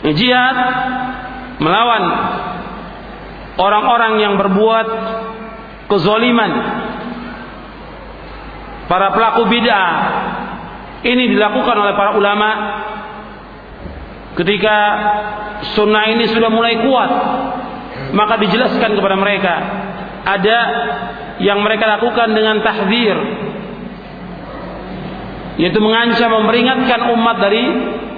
Jihad melawan orang-orang yang berbuat kezoliman. Para pelaku bid'ah ini dilakukan oleh para ulama ketika sunnah ini sudah mulai kuat. Maka dijelaskan kepada mereka ada yang mereka lakukan dengan tahzir yaitu mengancam memperingatkan umat dari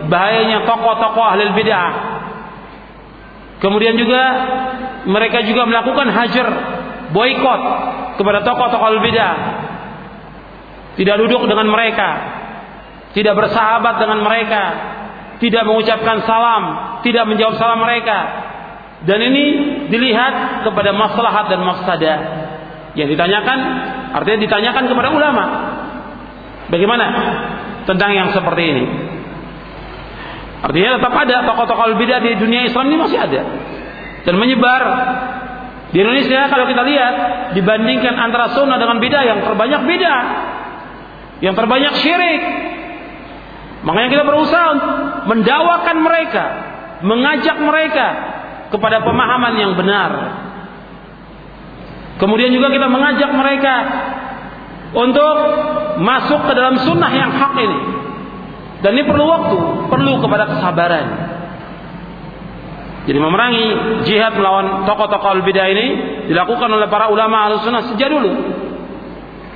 bahayanya tokoh-tokoh ahli bid'ah kemudian juga mereka juga melakukan hajar boykot kepada tokoh-tokoh ahli bid'ah tidak duduk dengan mereka tidak bersahabat dengan mereka tidak mengucapkan salam, tidak menjawab salam mereka. Dan ini dilihat kepada maslahat dan mafsadah. Yang ditanyakan artinya ditanyakan kepada ulama. Bagaimana tentang yang seperti ini? Artinya tetap ada tokoh-tokoh bidah di dunia Islam ini masih ada dan menyebar. Di Indonesia kalau kita lihat dibandingkan antara sunnah dengan bidah yang terbanyak bidah, yang terbanyak syirik, Makanya kita berusaha mendawakan mereka, mengajak mereka kepada pemahaman yang benar. Kemudian juga kita mengajak mereka untuk masuk ke dalam sunnah yang hak ini. Dan ini perlu waktu, perlu kepada kesabaran. Jadi memerangi jihad melawan tokoh-tokoh al-bidah ini dilakukan oleh para ulama al-sunnah sejak dulu.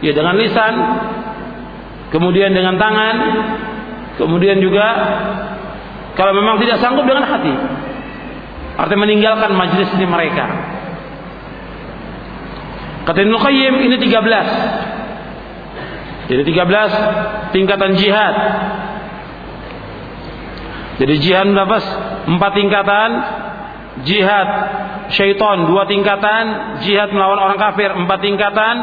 Ya dengan lisan, kemudian dengan tangan, Kemudian juga kalau memang tidak sanggup dengan hati, artinya meninggalkan majelis ini mereka. Kata Ibnu Qayyim ini 13. Jadi 13 tingkatan jihad. Jadi jihad berapa? Empat tingkatan. Jihad syaitan dua tingkatan. Jihad melawan orang kafir empat tingkatan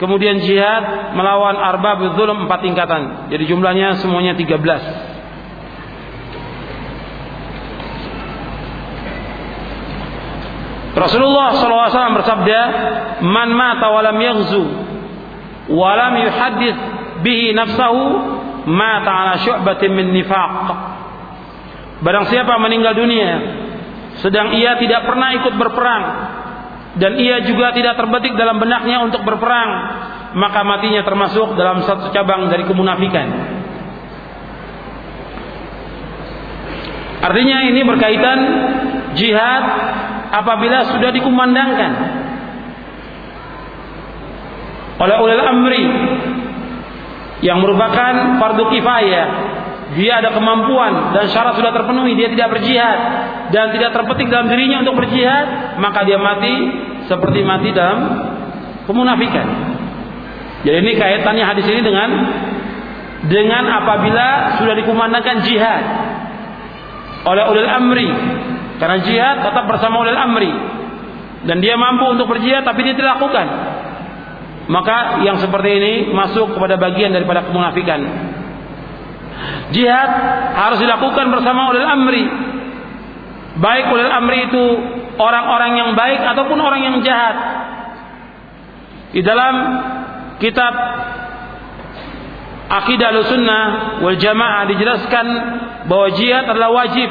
Kemudian jihad melawan arbab zulm empat tingkatan. Jadi jumlahnya semuanya 13. Rasulullah SAW bersabda, "Man mata walam yaghzu walam yuhaddits bihi nafsahu mata ala syu'batin min nifaq." Barang siapa meninggal dunia sedang ia tidak pernah ikut berperang dan ia juga tidak terbetik dalam benaknya untuk berperang, maka matinya termasuk dalam satu cabang dari kemunafikan. Artinya ini berkaitan jihad apabila sudah dikumandangkan oleh ulil amri yang merupakan fardu kifayah dia ada kemampuan dan syarat sudah terpenuhi, dia tidak berjihad dan tidak terpetik dalam dirinya untuk berjihad, maka dia mati seperti mati dalam kemunafikan. Jadi ini kaitannya hadis ini dengan dengan apabila sudah dikumandangkan jihad oleh ulil amri. Karena jihad tetap bersama ulil amri. Dan dia mampu untuk berjihad tapi dia tidak lakukan. Maka yang seperti ini masuk kepada bagian daripada kemunafikan Jihad harus dilakukan bersama ulil amri. Baik ulil amri itu orang-orang yang baik ataupun orang yang jahat. Di dalam kitab Akidah Sunnah wal Jamaah dijelaskan bahwa jihad adalah wajib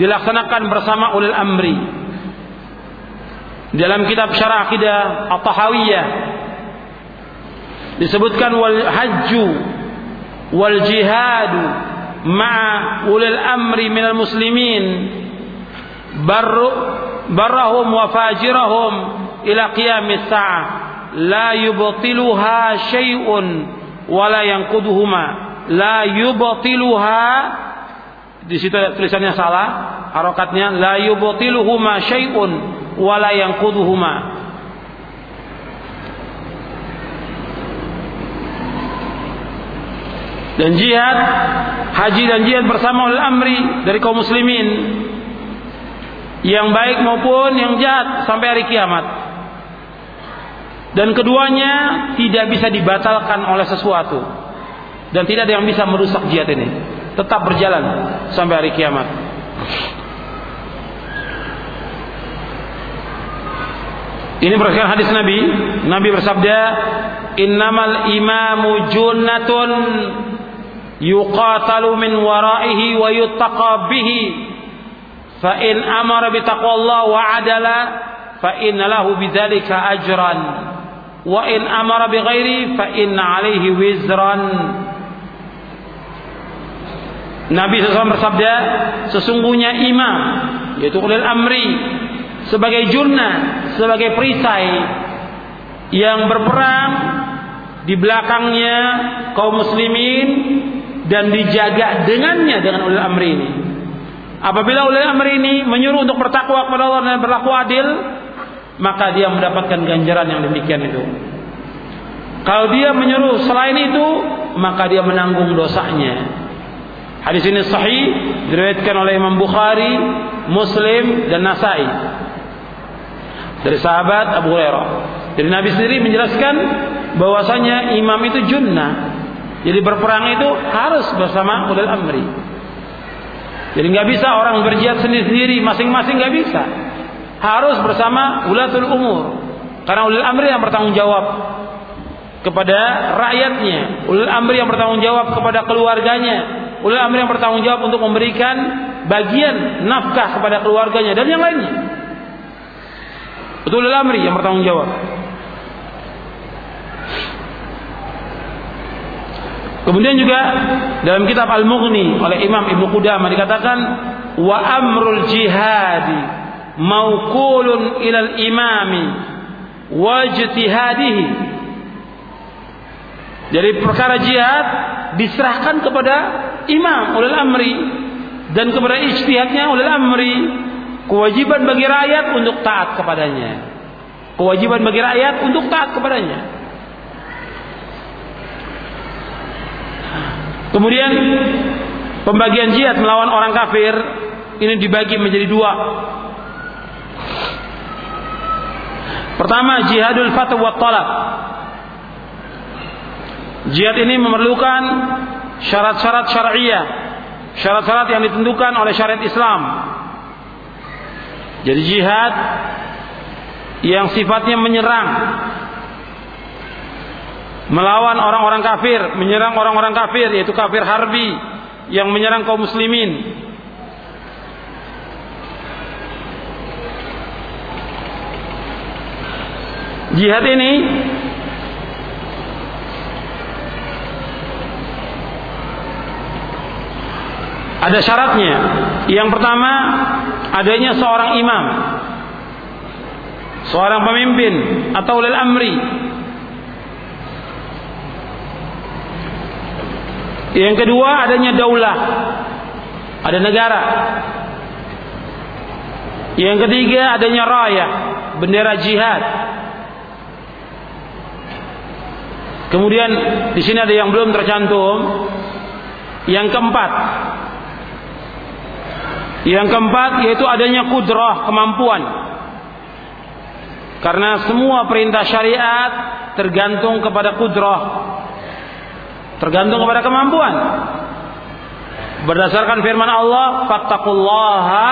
dilaksanakan bersama ulil amri. Dalam kitab Syarah Akidah At-Tahawiyah disebutkan wal hajju wal jihadu ma'a ulil amri minal muslimin. Barru barrahum wa fajirahum ila qiyamis sa'ah. La yubtiluha syai'un wala yanquduhuma. La yubtiluha di situ tulisannya salah harokatnya. La yubtiluhuma syai'un wala yanquduhuma dan jihad haji dan jihad bersama oleh amri dari kaum muslimin. Yang baik maupun yang jahat sampai hari kiamat. Dan keduanya tidak bisa dibatalkan oleh sesuatu. Dan tidak ada yang bisa merusak jihad ini. Tetap berjalan sampai hari kiamat. Ini berdasarkan hadis Nabi. Nabi bersabda innamal imamu junnatun yuqatalu min waraihi wa yuttaqa bihi. Fa in amara bi taqwallah wa adala fa inna lahu bidzalika ajran. Wa in amara bi ghairi fa inna alaihi wizran. Nabi SAW bersabda, sesungguhnya imam, yaitu ulil amri, sebagai jurna, sebagai perisai yang berperang di belakangnya kaum muslimin dan dijaga dengannya dengan ulil amri ini. Apabila ulil amri ini menyuruh untuk bertakwa kepada Allah dan berlaku adil, maka dia mendapatkan ganjaran yang demikian itu. Kalau dia menyuruh selain itu, maka dia menanggung dosanya. Hadis ini sahih diriwayatkan oleh Imam Bukhari, Muslim dan Nasai. Dari sahabat Abu Hurairah. Jadi Nabi sendiri menjelaskan bahwasanya imam itu junnah. Jadi berperang itu harus bersama ulil amri. Jadi nggak bisa orang berjihad sendiri-sendiri masing-masing nggak bisa. Harus bersama ulatul umur. Karena ulil amri yang bertanggung jawab kepada rakyatnya, ulil amri yang bertanggung jawab kepada keluarganya, ulil amri yang bertanggung jawab untuk memberikan bagian nafkah kepada keluarganya dan yang lainnya. Betul ulil amri yang bertanggung jawab. Kemudian juga dalam kitab Al-Mughni oleh Imam Ibnu Qudamah dikatakan wa amrul jihadi maukulun ilal imami wa ijtihadihi. Jadi perkara jihad diserahkan kepada imam ulil amri dan kepada ijtihadnya ulil amri kewajiban bagi rakyat untuk taat kepadanya kewajiban bagi rakyat untuk taat kepadanya kemudian pembagian jihad melawan orang kafir ini dibagi menjadi dua pertama jihadul fatwa talab jihad ini memerlukan syarat-syarat syariah, syarat-syarat yang ditentukan oleh syariat Islam. Jadi jihad yang sifatnya menyerang melawan orang-orang kafir, menyerang orang-orang kafir yaitu kafir harbi yang menyerang kaum muslimin. Jihad ini Ada syaratnya. Yang pertama, adanya seorang imam. Seorang pemimpin atau ulil amri. Yang kedua, adanya daulah. Ada negara. Yang ketiga, adanya raya, bendera jihad. Kemudian di sini ada yang belum tercantum. Yang keempat, yang keempat yaitu adanya kudrah, kemampuan. Karena semua perintah syariat tergantung kepada kudrah. Tergantung kepada kemampuan. Berdasarkan firman Allah, "Fattaqullaha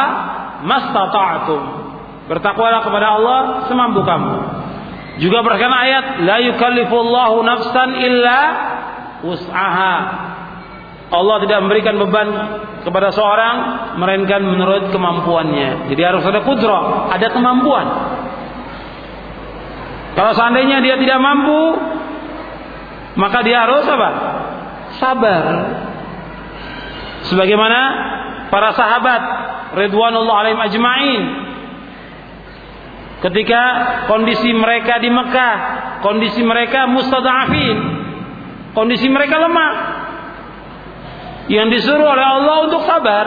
mastata'tum." Bertakwalah kepada Allah semampu kamu. Juga berdasarkan ayat, "La yukallifullahu nafsan illa wus'aha." Allah tidak memberikan beban kepada seorang melainkan menurut kemampuannya. Jadi harus ada kudro, ada kemampuan. Kalau seandainya dia tidak mampu, maka dia harus apa? Sabar. Sebagaimana para sahabat Ridwanullah alaihim ajma'in ketika kondisi mereka di Mekah, kondisi mereka mustadafin, kondisi mereka lemah, yang disuruh oleh Allah untuk sabar.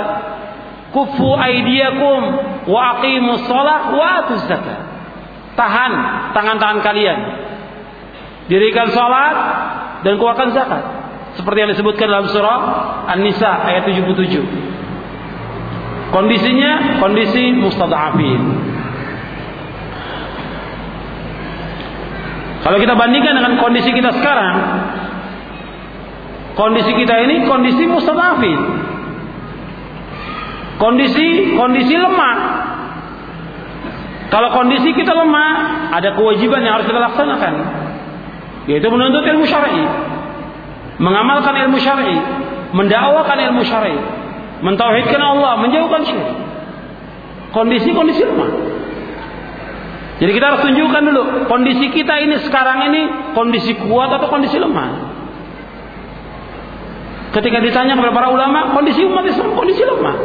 Kufu aidiakum wa aqimus shalah wa atuz. Tahan tangan-tangan kalian. Dirikan salat dan keluarkan zakat. Seperti yang disebutkan dalam surah An-Nisa ayat 77. Kondisinya kondisi mustadafin. Kalau kita bandingkan dengan kondisi kita sekarang, Kondisi kita ini kondisi mustadafin. Kondisi kondisi lemah. Kalau kondisi kita lemah, ada kewajiban yang harus kita laksanakan. Yaitu menuntut ilmu syar'i. Mengamalkan ilmu syar'i, mendakwakan ilmu syar'i, mentauhidkan Allah, menjauhkan syirik. kondisi-kondisi lemah. Jadi kita harus tunjukkan dulu kondisi kita ini sekarang ini kondisi kuat atau kondisi lemah. Ketika ditanya kepada para ulama, kondisi umat Islam kondisi lemah.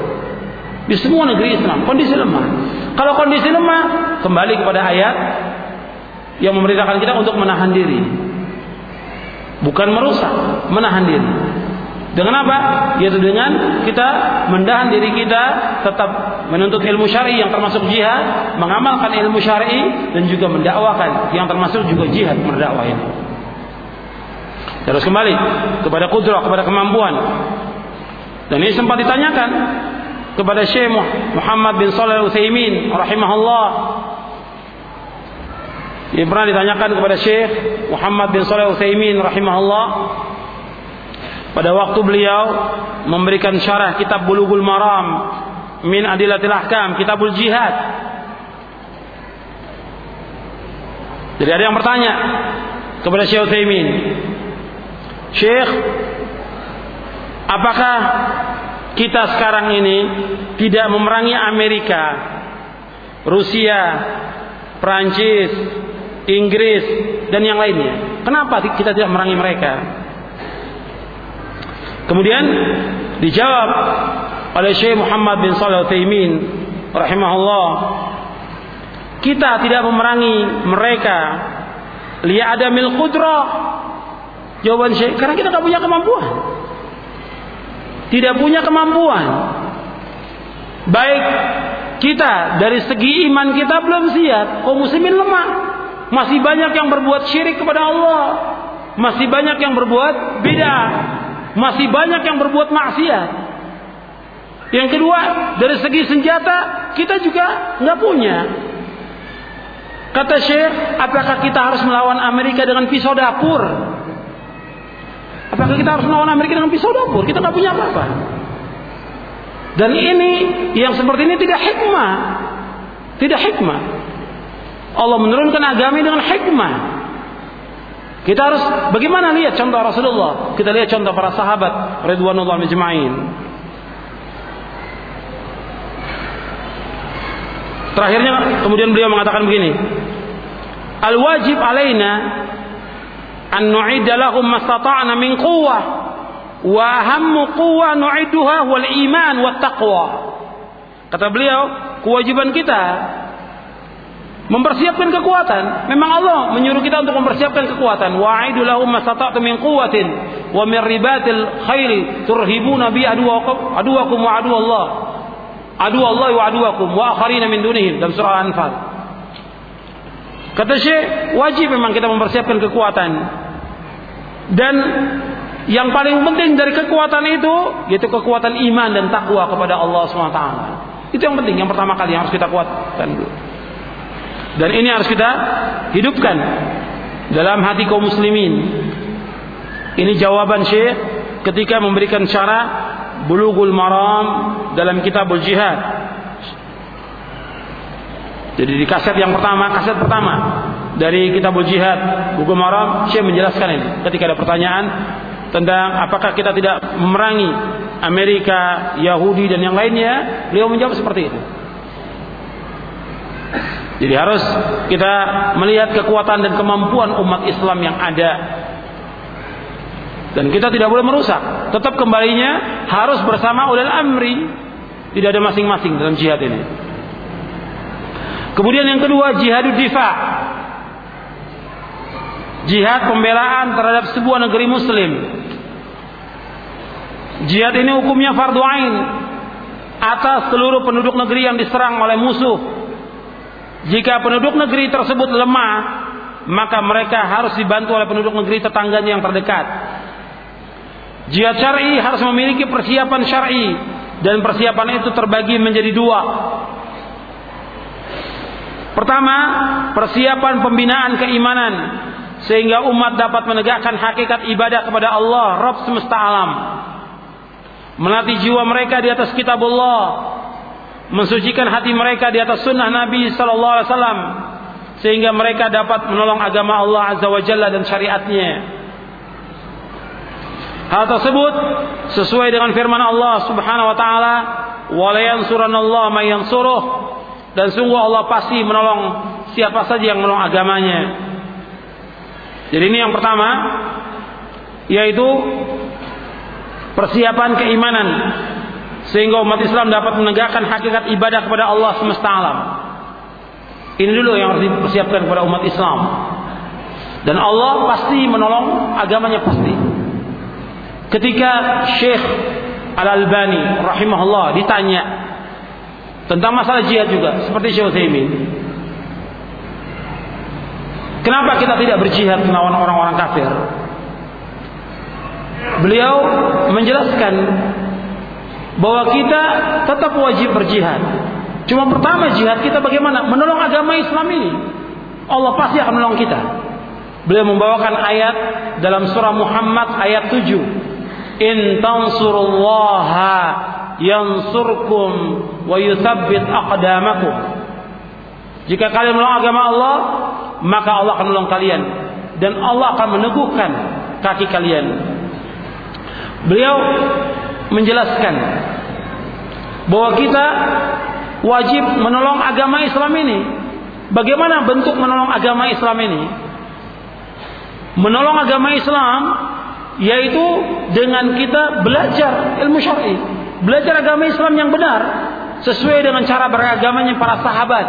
Di semua negeri Islam kondisi lemah. Kalau kondisi lemah, kembali kepada ayat yang memerintahkan kita untuk menahan diri. Bukan merusak, menahan diri. Dengan apa? Yaitu dengan kita mendahan diri kita tetap menuntut ilmu syar'i yang termasuk jihad, mengamalkan ilmu syar'i dan juga mendakwakan yang termasuk juga jihad berdakwah ini. Terus kembali kepada kudrah, kepada kemampuan. Dan ini sempat ditanyakan kepada Syekh Muhammad bin Shalih Al-Utsaimin rahimahullah. Ini pernah ditanyakan kepada Syekh Muhammad bin Shalih Al-Utsaimin rahimahullah pada waktu beliau memberikan syarah kitab Bulughul Maram min Adilatil Ahkam, kitabul jihad. Jadi ada yang bertanya kepada Syekh Utsaimin, Syekh, apakah kita sekarang ini tidak memerangi Amerika, Rusia, Prancis, Inggris dan yang lainnya? Kenapa kita tidak memerangi mereka? Kemudian dijawab oleh Syekh Muhammad bin Shalih Al-Utsaimin rahimahullah kita tidak memerangi mereka. Li'adamil qudrah jawaban Syekh karena kita tidak punya kemampuan. Tidak punya kemampuan. Baik kita dari segi iman kita belum siap. Kaum muslimin lemah masih banyak yang berbuat syirik kepada Allah masih banyak yang berbuat bid'ah masih banyak yang berbuat maksiat. Yang kedua, dari segi senjata kita juga nggak punya. Kata Syekh, apakah kita harus melawan Amerika dengan pisau dapur? Apakah kita harus melawan Amerika dengan pisau dapur? Kita nggak punya apa-apa. Dan ini yang seperti ini tidak hikmah. Tidak hikmah. Allah menurunkan agama dengan hikmah. Kita harus bagaimana lihat contoh Rasulullah. Kita lihat contoh para sahabat Ridwanullah majma'in. Terakhirnya kemudian beliau mengatakan begini. Al wajib alaina an nu'idda lahum mastata'na min quwwah wa ahammu quwwah nu'iduha wal iman wat taqwa. Kata beliau, kewajiban kita mempersiapkan kekuatan. Memang Allah menyuruh kita untuk mempersiapkan kekuatan. Wa'idu lahum mastata'tu min quwwatin wa min ribatil khairi turhibuna bi aduwakum aduwakum wa adu Allah. Adu Allah wa aduwakum wa akharina min dunihim dalam surah Anfal. Kata Syekh, wajib memang kita mempersiapkan kekuatan. Dan yang paling penting dari kekuatan itu yaitu kekuatan iman dan takwa kepada Allah SWT. Itu yang penting, yang pertama kali yang harus kita kuatkan dulu. Dan ini harus kita hidupkan dalam hati kaum muslimin. Ini jawaban Syekh ketika memberikan syarat Bulughul Maram dalam kitabul jihad. Jadi di kaset yang pertama, kaset pertama dari kitabul jihad Bulughul Maram, Syekh menjelaskan ini. Ketika ada pertanyaan tentang apakah kita tidak memerangi Amerika, Yahudi dan yang lainnya, beliau menjawab seperti itu. Jadi harus kita melihat kekuatan dan kemampuan umat Islam yang ada. Dan kita tidak boleh merusak. Tetap kembalinya harus bersama ulil amri. Tidak ada masing-masing dalam jihad ini. Kemudian yang kedua jihad difa. Jihad pembelaan terhadap sebuah negeri muslim. Jihad ini hukumnya fardu ain atas seluruh penduduk negeri yang diserang oleh musuh jika penduduk negeri tersebut lemah, maka mereka harus dibantu oleh penduduk negeri tetangganya yang terdekat. Jihad syar'i harus memiliki persiapan syar'i dan persiapan itu terbagi menjadi dua. Pertama, persiapan pembinaan keimanan sehingga umat dapat menegakkan hakikat ibadah kepada Allah, Rabb semesta alam. Melatih jiwa mereka di atas kitabullah mensucikan hati mereka di atas sunnah Nabi Sallallahu Alaihi Wasallam sehingga mereka dapat menolong agama Allah Azza wa Jalla dan syariatnya. Hal tersebut sesuai dengan firman Allah Subhanahu wa taala, "Wa la yansuranallahu may yansuruh Dan sungguh Allah pasti menolong siapa saja yang menolong agamanya. Jadi ini yang pertama yaitu persiapan keimanan sehingga umat Islam dapat menegakkan hakikat ibadah kepada Allah semesta alam. Ini dulu yang harus dipersiapkan kepada umat Islam. Dan Allah pasti menolong agamanya pasti. Ketika Syekh Al-Albani rahimahullah ditanya tentang masalah jihad juga seperti Syekh Utsaimin. Kenapa kita tidak berjihad melawan orang-orang kafir? Beliau menjelaskan bahwa kita tetap wajib berjihad. Cuma pertama jihad kita bagaimana? Menolong agama Islam ini. Allah pasti akan menolong kita. Beliau membawakan ayat dalam surah Muhammad ayat 7. In tansurullaha yansurkum wa yuthabbit aqdamakum. Jika kalian menolong agama Allah, maka Allah akan menolong kalian dan Allah akan meneguhkan kaki kalian. Beliau menjelaskan bahwa kita wajib menolong agama Islam ini. Bagaimana bentuk menolong agama Islam ini? Menolong agama Islam yaitu dengan kita belajar ilmu syar'i, belajar agama Islam yang benar sesuai dengan cara beragamanya para sahabat.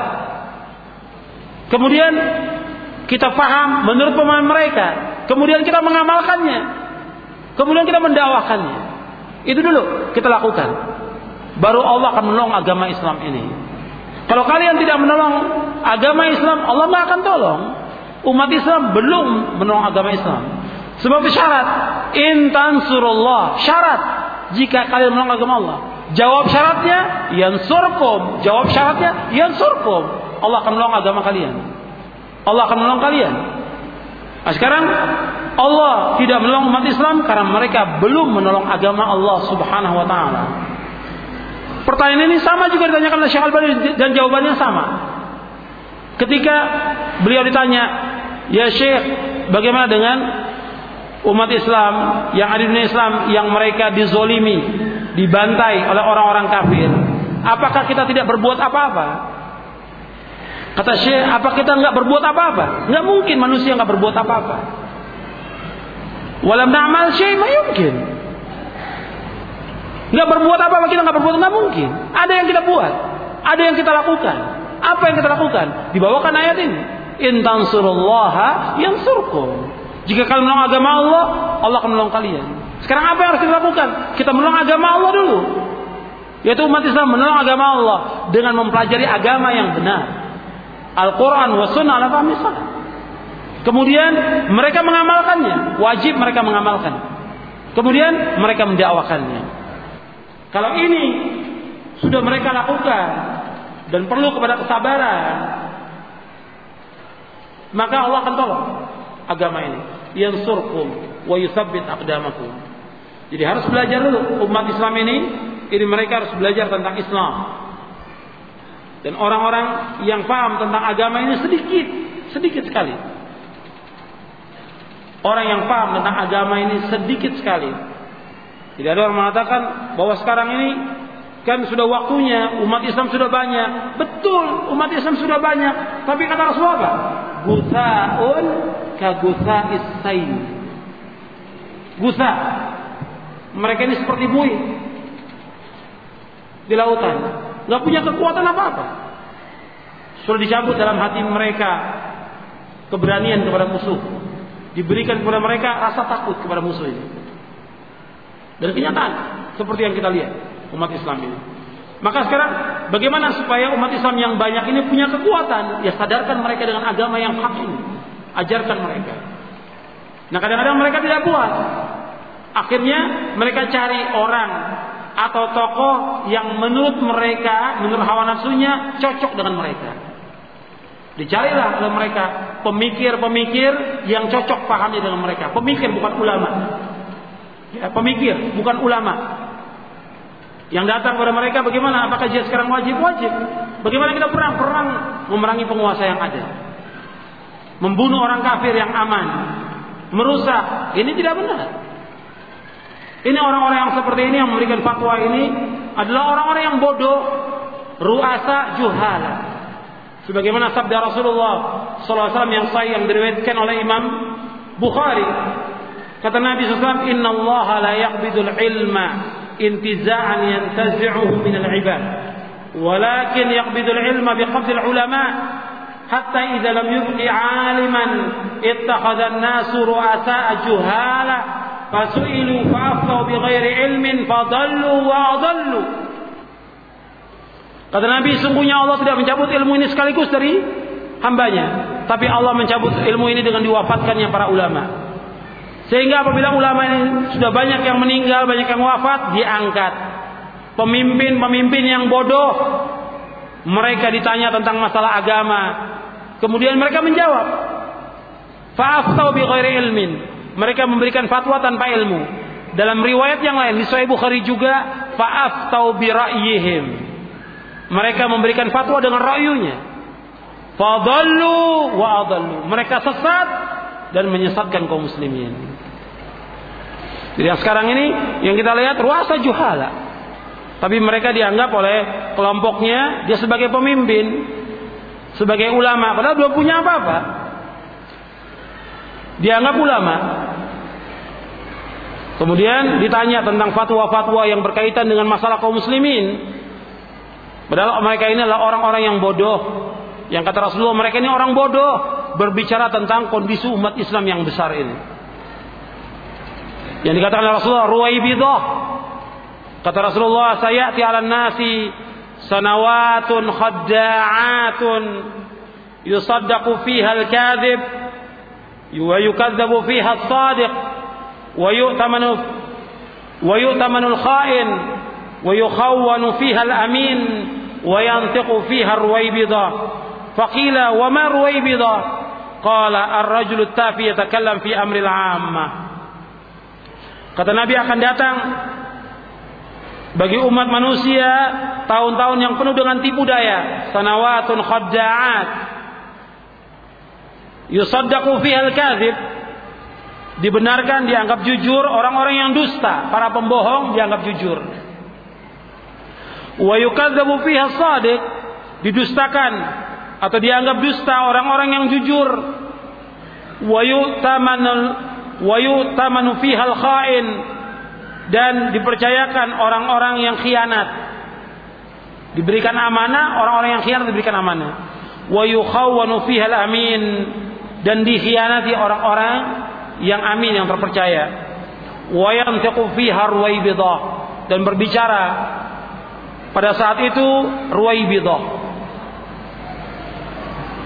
Kemudian kita paham menurut pemahaman mereka, kemudian kita mengamalkannya, kemudian kita mendakwakannya. Itu dulu kita lakukan. Baru Allah akan menolong agama Islam ini. Kalau kalian tidak menolong agama Islam, Allah tidak akan tolong. Umat Islam belum menolong agama Islam. Sebab syarat intan surullah syarat jika kalian menolong agama Allah. Jawab syaratnya yansurkum. Jawab syaratnya yansurkum. Allah akan menolong agama kalian. Allah akan menolong kalian. Nah, sekarang Allah tidak menolong umat Islam karena mereka belum menolong agama Allah Subhanahu wa taala. Pertanyaan ini sama juga ditanyakan oleh Syekh Al-Bani dan jawabannya sama. Ketika beliau ditanya, "Ya Syekh, bagaimana dengan umat Islam yang ada di dunia Islam yang mereka dizolimi, dibantai oleh orang-orang kafir? Apakah kita tidak berbuat apa-apa?" Kata Syekh, apa kita nggak berbuat apa-apa? Nggak mungkin manusia nggak berbuat apa-apa. Walam na'mal syai' ma yumkin. Nggak berbuat apa-apa kita nggak berbuat nggak mungkin. Ada yang kita buat, ada yang kita lakukan. Apa yang kita lakukan? Dibawakan ayat ini. In tansurullaha yansurkum. Jika kalian menolong agama Allah, Allah akan menolong kalian. Sekarang apa yang harus kita lakukan? Kita menolong agama Allah dulu. Yaitu umat Islam menolong agama Allah dengan mempelajari agama yang benar. Al-Quran wa sunnah ala fahmi Kemudian mereka mengamalkannya, wajib mereka mengamalkan. Kemudian mereka mendakwakannya. Kalau ini sudah mereka lakukan dan perlu kepada kesabaran, maka Allah akan tolong agama ini. Yansurkum wa yusabbit aqdamakum. Jadi harus belajar dulu umat Islam ini, ini mereka harus belajar tentang Islam. Dan orang-orang yang paham tentang agama ini sedikit, sedikit sekali. Orang yang paham tentang agama ini sedikit sekali. Tidak ada orang mengatakan bahwa sekarang ini kan sudah waktunya umat Islam sudah banyak. Betul, umat Islam sudah banyak. Tapi kata Rasulullah apa? Guthaun ka gutha'is sain. Gutha. Mereka ini seperti buih di lautan nggak punya kekuatan apa-apa. Sudah dicabut dalam hati mereka keberanian kepada musuh. Diberikan kepada mereka rasa takut kepada musuh ini. Dan kenyataan seperti yang kita lihat umat Islam ini. Maka sekarang bagaimana supaya umat Islam yang banyak ini punya kekuatan? Ya sadarkan mereka dengan agama yang hak ini. Ajarkan mereka. Nah kadang-kadang mereka tidak buat. Akhirnya mereka cari orang atau tokoh yang menurut mereka, menurut hawa nafsunya cocok dengan mereka. Dicarilah oleh mereka pemikir-pemikir yang cocok pahami dengan mereka. Pemikir bukan ulama. Ya, pemikir bukan ulama. Yang datang kepada mereka bagaimana? Apakah jihad sekarang wajib? Wajib. Bagaimana kita perang? Perang memerangi penguasa yang ada. Membunuh orang kafir yang aman. Merusak. Ini tidak benar. Ini orang-orang yang seperti ini yang memberikan fatwa ini adalah orang-orang yang bodoh, ruasa juhala. Sebagaimana sabda Rasulullah SAW yang sahih yang diriwayatkan oleh Imam Bukhari. Kata Nabi SAW, Inna Allah la yaqbidul ilma intiza'an yantazi'uhu min al-ibad. Walakin yaqbidul ilma biqabdil ulama. Hatta idza lam yubqi aliman ittakhadha an-nasu ru'asa'a juhala fasu'ilu fa'aftau bighairi ilmin fadallu wa adallu. Kata Nabi, sungguhnya Allah tidak mencabut ilmu ini sekaligus dari hambanya. Tapi Allah mencabut ilmu ini dengan diwafatkannya para ulama. Sehingga apabila ulama ini sudah banyak yang meninggal, banyak yang wafat, diangkat. Pemimpin-pemimpin yang bodoh, mereka ditanya tentang masalah agama. Kemudian mereka menjawab. Fa'aftau bi ghairi ilmin. Mereka memberikan fatwa tanpa ilmu. Dalam riwayat yang lain di Sahih Bukhari juga fa'aftau bi ra'yihim mereka memberikan fatwa dengan rayunya. Fadallu wa adallu. Mereka sesat dan menyesatkan kaum muslimin. Jadi yang sekarang ini yang kita lihat ruasa juhala. Tapi mereka dianggap oleh kelompoknya dia sebagai pemimpin, sebagai ulama, padahal belum punya apa-apa. Dianggap ulama. Kemudian ditanya tentang fatwa-fatwa yang berkaitan dengan masalah kaum muslimin. Padahal mereka ini adalah orang-orang yang bodoh. Yang kata Rasulullah mereka ini orang bodoh berbicara tentang kondisi umat Islam yang besar ini. Yang dikatakan oleh Rasulullah ruwaibidah. Kata Rasulullah sayati 'alan nasi sanawatun khadda'atun yusaddaqu fiha al-kadhib wa yukadzabu fiha as-sadiq wa yu'tamanu wa yu'tamanu al-kha'in ويخون فيها الأمين وينطق فيها الرويبضة فقيل وما الرويبضة قال الرجل التافي يتكلم في أمر العامة Kata Nabi akan datang bagi umat manusia tahun-tahun yang penuh dengan tipu daya, sanawatun khadda'at. Yusaddaqu fiha al-kadzib. Dibenarkan dianggap jujur orang-orang yang dusta, para pembohong dianggap jujur wa yukadzabu fiha shadiq didustakan atau dianggap dusta orang-orang yang jujur. Wa yutamanul wa yutamanu fiha al-kha'in dan dipercayakan orang-orang yang khianat. Diberikan amanah orang-orang yang khianat diberikan amanah. Wa yukhawwanu fiha al-amin dan dikhianati orang-orang yang amin yang terpercaya. Wa yantiqu fiha ruwaibidah dan berbicara pada saat itu Ruwaibidah.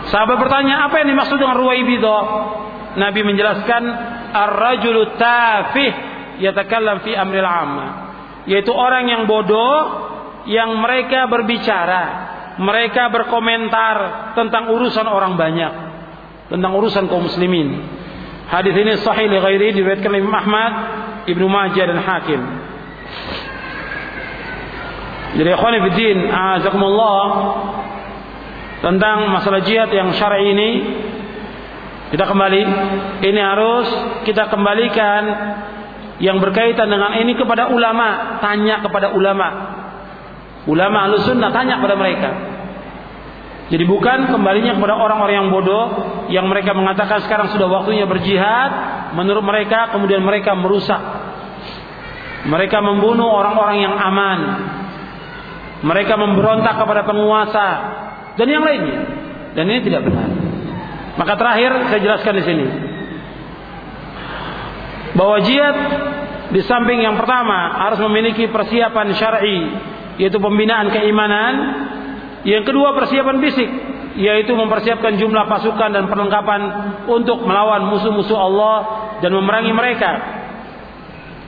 Sahabat bertanya, apa yang dimaksud dengan Ruwaibidah? Nabi menjelaskan, Ar-rajulu tafih yatakallam fi amril amma. Yaitu orang yang bodoh yang mereka berbicara, mereka berkomentar tentang urusan orang banyak, tentang urusan kaum muslimin. Hadis ini sahih li ghairi diriwayatkan Imam Ahmad, Ibnu Majah dan Hakim. Jadi ikhwani fiddin, azakumullah tentang masalah jihad yang syar'i ini kita kembali ini harus kita kembalikan yang berkaitan dengan ini kepada ulama, tanya kepada ulama. Ulama Ahlussunnah tanya kepada mereka. Jadi bukan kembalinya kepada orang-orang yang bodoh yang mereka mengatakan sekarang sudah waktunya berjihad, menurut mereka kemudian mereka merusak. Mereka membunuh orang-orang yang aman, mereka memberontak kepada penguasa dan yang lainnya. Dan ini tidak benar. Maka terakhir saya jelaskan di sini bahwa jihad di samping yang pertama harus memiliki persiapan syar'i yaitu pembinaan keimanan, yang kedua persiapan fisik yaitu mempersiapkan jumlah pasukan dan perlengkapan untuk melawan musuh-musuh Allah dan memerangi mereka.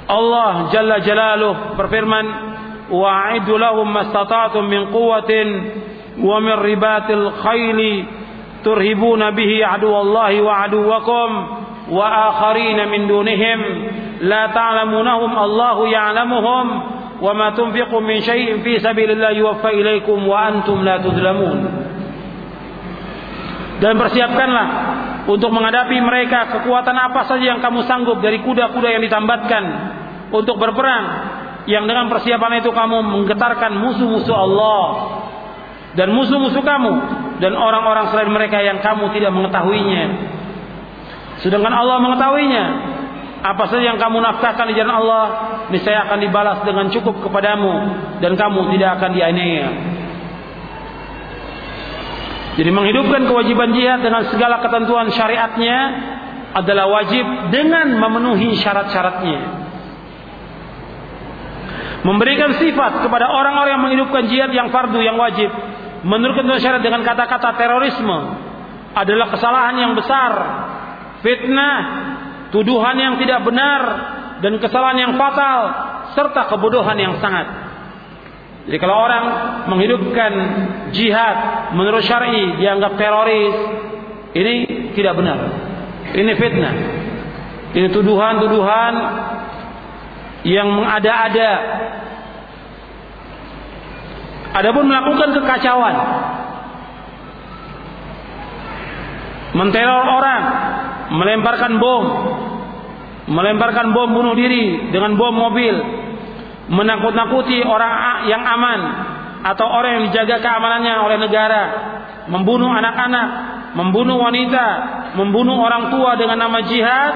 Allah Jalla Jalaluh berfirman وأعدوا لهم ما استطعتم من قوة ومن رباط الخيل ترهبون به عدو الله وعدوكم وآخرين من دونهم لا تعلمونهم الله يعلمهم وما تنفقوا من شيء في سبيل الله يوفى إليكم وأنتم لا تظلمون dan persiapkanlah untuk menghadapi mereka kekuatan apa saja yang kamu sanggup dari kuda-kuda yang ditambatkan untuk berperang yang dengan persiapan itu kamu menggetarkan musuh-musuh Allah dan musuh-musuh kamu dan orang-orang selain mereka yang kamu tidak mengetahuinya. Sedangkan Allah mengetahuinya. Apa saja yang kamu nafkahkan di jalan Allah, niscaya akan dibalas dengan cukup kepadamu dan kamu tidak akan dianiaya. Jadi menghidupkan kewajiban jihad dengan segala ketentuan syariatnya adalah wajib dengan memenuhi syarat-syaratnya. Memberikan sifat kepada orang-orang yang menghidupkan jihad yang fardu yang wajib menurut ketentuan syariat dengan kata-kata terorisme adalah kesalahan yang besar, fitnah, tuduhan yang tidak benar dan kesalahan yang fatal serta kebodohan yang sangat. Jadi kalau orang menghidupkan jihad menurut syar'i dianggap teroris, ini tidak benar. Ini fitnah. Ini tuduhan-tuduhan yang mengada-ada. Adapun melakukan kekacauan, menteror orang, melemparkan bom, melemparkan bom bunuh diri dengan bom mobil, menakut-nakuti orang yang aman atau orang yang dijaga keamanannya oleh negara, membunuh anak-anak, membunuh wanita, membunuh orang tua dengan nama jihad,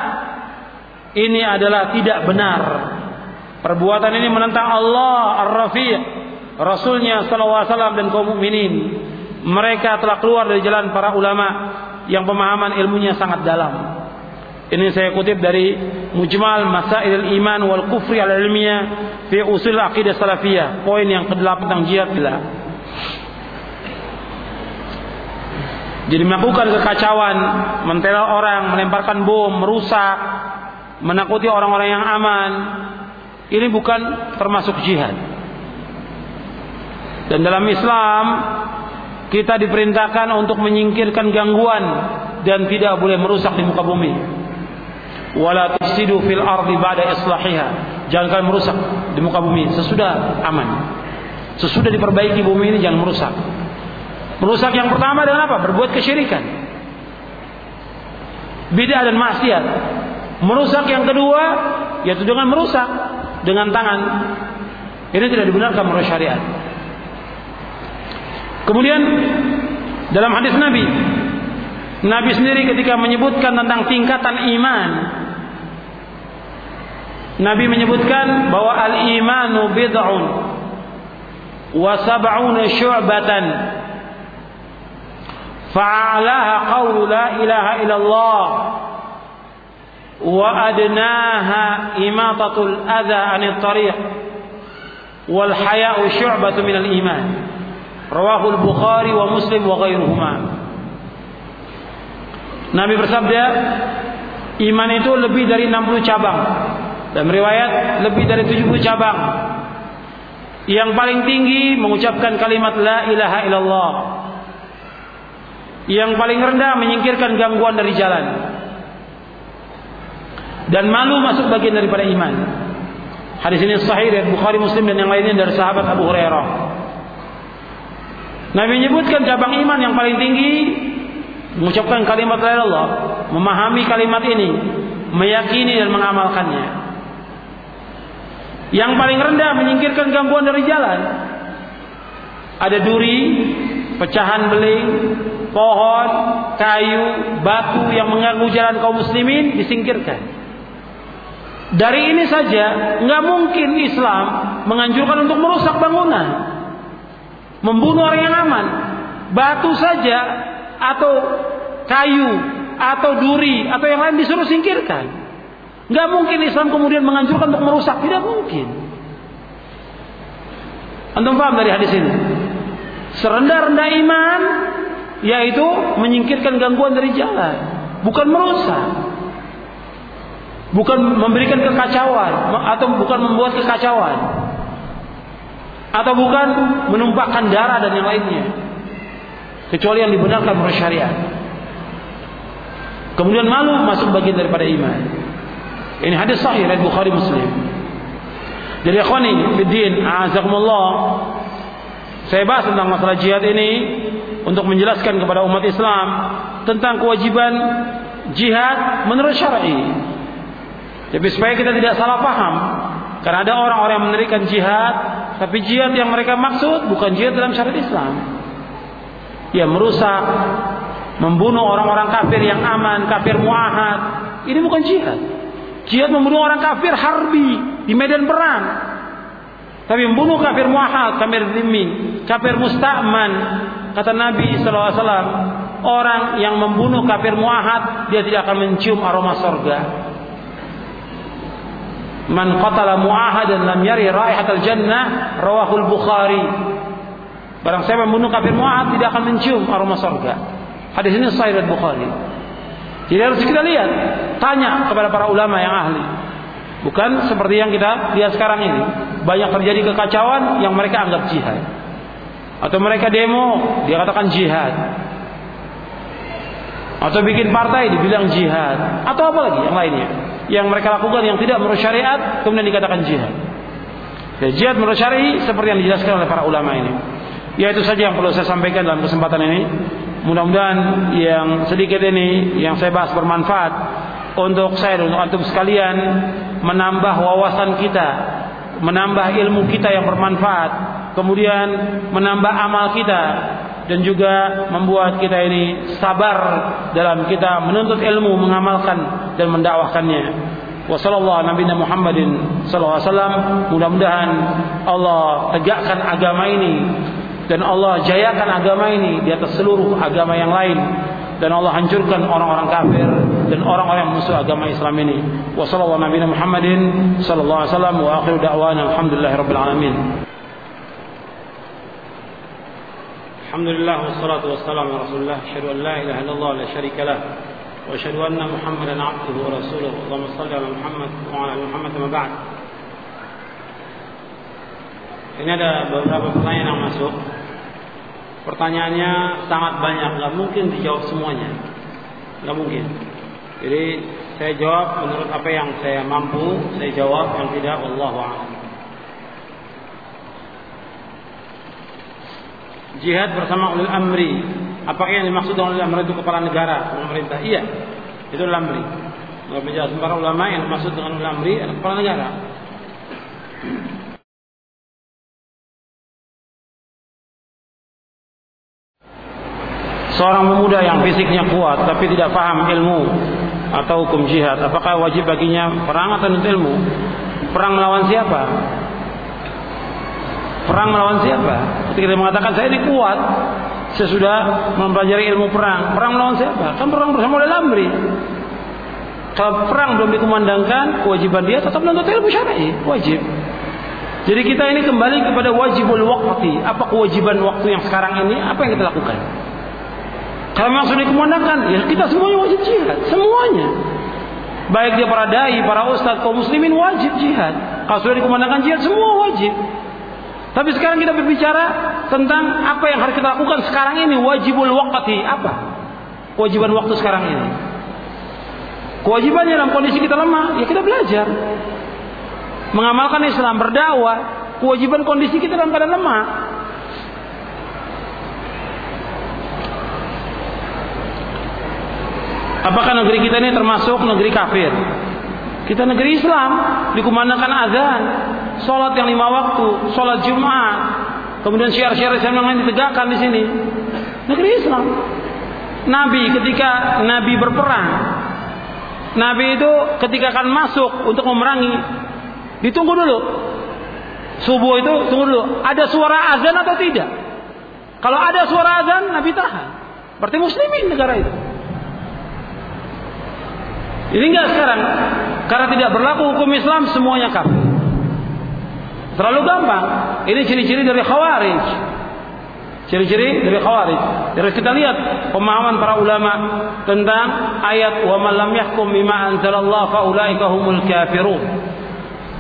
ini adalah tidak benar. Perbuatan ini menentang Allah Ar-Rafiq, Rasulnya SAW dan kaum mukminin. Mereka telah keluar dari jalan para ulama yang pemahaman ilmunya sangat dalam. Ini saya kutip dari Mujmal Masail Iman wal Kufri al Ilmiyah fi Usul Aqidah Salafiyah, poin yang ke-8 tentang jihad bila. Jadi melakukan kekacauan, menteror orang, melemparkan bom, merusak, menakuti orang-orang yang aman, ini bukan termasuk jihad. Dan dalam Islam kita diperintahkan untuk menyingkirkan gangguan dan tidak boleh merusak di muka bumi wala tufsidu fil ardi ba'da islahiha. Jangan merusak di muka bumi sesudah aman. Sesudah diperbaiki bumi ini jangan merusak. Merusak yang pertama dengan apa? Berbuat kesyirikan. Bid'ah dan maksiat. Merusak yang kedua yaitu dengan merusak dengan tangan. Ini tidak dibenarkan menurut syariat. Kemudian dalam hadis Nabi Nabi sendiri ketika menyebutkan tentang tingkatan iman Nabi menyebutkan bahwa al-imanu bid'un wa sab'una syu'batan fa'alaha qawlu la ilaha illallah anit tariq wal haya'u syu'batu minal iman rawahu al-bukhari wa muslim wa ghairuhuma Nabi bersabda iman itu lebih dari 60 cabang dan riwayat lebih dari 70 cabang. Yang paling tinggi mengucapkan kalimat la ilaha illallah. Yang paling rendah menyingkirkan gangguan dari jalan. Dan malu masuk bagian daripada iman. Hadis ini sahih dari Bukhari Muslim dan yang lainnya dari sahabat Abu Hurairah. Nabi menyebutkan cabang iman yang paling tinggi mengucapkan kalimat la ilaha memahami kalimat ini, meyakini dan mengamalkannya. Yang paling rendah menyingkirkan gangguan dari jalan. Ada duri, pecahan beling, pohon, kayu, batu yang mengganggu jalan kaum muslimin disingkirkan. Dari ini saja nggak mungkin Islam menganjurkan untuk merusak bangunan, membunuh orang yang aman. Batu saja atau kayu atau duri atau yang lain disuruh singkirkan. Nggak mungkin Islam kemudian menganjurkan untuk merusak, tidak mungkin. Antum paham dari hadis ini? Serendah-rendah iman yaitu menyingkirkan gangguan dari jalan, bukan merusak. Bukan memberikan kekacauan atau bukan membuat kekacauan. Atau bukan menumpahkan darah dan yang lainnya. Kecuali yang dibenarkan menurut syariat. Kemudian malu masuk bagian daripada iman. Ini hadis sahih dari Bukhari Muslim. Jadi akhwani bidin, azakumullah. Saya bahas tentang masalah jihad ini untuk menjelaskan kepada umat Islam tentang kewajiban jihad menurut syar'i. Jadi supaya kita tidak salah paham. Karena ada orang-orang yang menerikan jihad, tapi jihad yang mereka maksud bukan jihad dalam syariat Islam. ya merusak, membunuh orang-orang kafir yang aman, kafir muahad. Ini bukan jihad. Jihad membunuh orang kafir harbi di medan perang. Tapi membunuh kafir muahad, kafir zimmi, kafir musta'man. Kata Nabi SAW, orang yang membunuh kafir muahad, dia tidak akan mencium aroma sorga. Man qatala muahadan lam yari raihatal jannah rawahul Bukhari. Barang siapa membunuh kafir muahad tidak akan mencium aroma sorga. Hadis ini sahih Bukhari. Jadi harus kita lihat, tanya kepada para ulama yang ahli. Bukan seperti yang kita lihat sekarang ini. Banyak terjadi kekacauan yang mereka anggap jihad. Atau mereka demo, dia katakan jihad. Atau bikin partai dibilang jihad. Atau apa lagi yang lainnya. Yang mereka lakukan yang tidak menurut syariat, kemudian dikatakan jihad. Ya, jihad menurut syariat seperti yang dijelaskan oleh para ulama ini. Ya itu saja yang perlu saya sampaikan dalam kesempatan ini. Mudah-mudahan yang sedikit ini yang saya bahas bermanfaat untuk saya dan untuk antum sekalian menambah wawasan kita, menambah ilmu kita yang bermanfaat, kemudian menambah amal kita dan juga membuat kita ini sabar dalam kita menuntut ilmu, mengamalkan dan mendakwahkannya. Wassallallahu Nabi Muhammadin sallallahu alaihi wasallam. Mudah-mudahan Allah tegakkan agama ini dan Allah jayakan agama ini di atas seluruh agama yang lain dan Allah hancurkan orang-orang kafir dan orang-orang musuh agama Islam ini. Wa sallallahu nabi Muhammadin sallallahu alaihi wasallam wa akhiru da'wana. Alhamdulillah wassalatu wassalamu ala Rasulillah asyhadu an la ilaha illallah la syarika lah wa asyhadu anna Muhammadan abduhu wa rasuluhu. Allahumma shalli ala Muhammad wa ala Muhammad ma ba'd. Ini ada beberapa pertanyaan yang masuk. Pertanyaannya sangat banyak, nggak mungkin dijawab semuanya, nggak mungkin. Jadi saya jawab menurut apa yang saya mampu, saya jawab yang tidak, Allah a'lam. Jihad bersama ulil amri. Apakah yang dimaksud dengan ulil amri itu kepala negara, pemerintah? Iya, itu ulil amri. Menurut para ulama yang dimaksud dengan ulil amri adalah kepala negara. seorang pemuda yang fisiknya kuat tapi tidak paham ilmu atau hukum jihad, apakah wajib baginya perang atau ilmu? Perang melawan siapa? Perang melawan siapa? Ketika dia mengatakan saya ini kuat, saya sudah mempelajari ilmu perang. Perang melawan siapa? Kan perang bersama oleh Lamri. Kalau perang belum dikumandangkan, kewajiban dia tetap menuntut ilmu syar'i, wajib. Jadi kita ini kembali kepada wajibul waqti. Apa kewajiban waktu yang sekarang ini? Apa yang kita lakukan? Kalau memang sudah dikumandangkan, ya kita semuanya wajib jihad, semuanya. Baik dia para dai, para ustadz, kaum muslimin wajib jihad. Kalau sudah dikumandangkan jihad, semua wajib. Tapi sekarang kita berbicara tentang apa yang harus kita lakukan sekarang ini wajibul waqti apa? Kewajiban waktu sekarang ini. Kewajibannya dalam kondisi kita lemah, ya kita belajar. Mengamalkan Islam, berdakwah. Kewajiban kondisi kita dalam keadaan lemah. Apakah negeri kita ini termasuk negeri kafir? Kita negeri Islam, dikumandangkan azan, sholat yang lima waktu, sholat Jumat, kemudian syiar-syiar Islam yang lain ditegakkan di sini. Negeri Islam. Nabi ketika Nabi berperang, Nabi itu ketika akan masuk untuk memerangi, ditunggu dulu. Subuh itu tunggu dulu. Ada suara azan atau tidak? Kalau ada suara azan, Nabi tahan. Berarti muslimin negara itu. Ini enggak sekarang. Karena tidak berlaku hukum Islam semuanya kafir. Terlalu gampang. Ini ciri-ciri dari khawarij. Ciri-ciri dari khawarij. Jadi kita lihat pemahaman para ulama tentang ayat wa man lam yahkum bima anzalallah fa ulaika humul kafirun.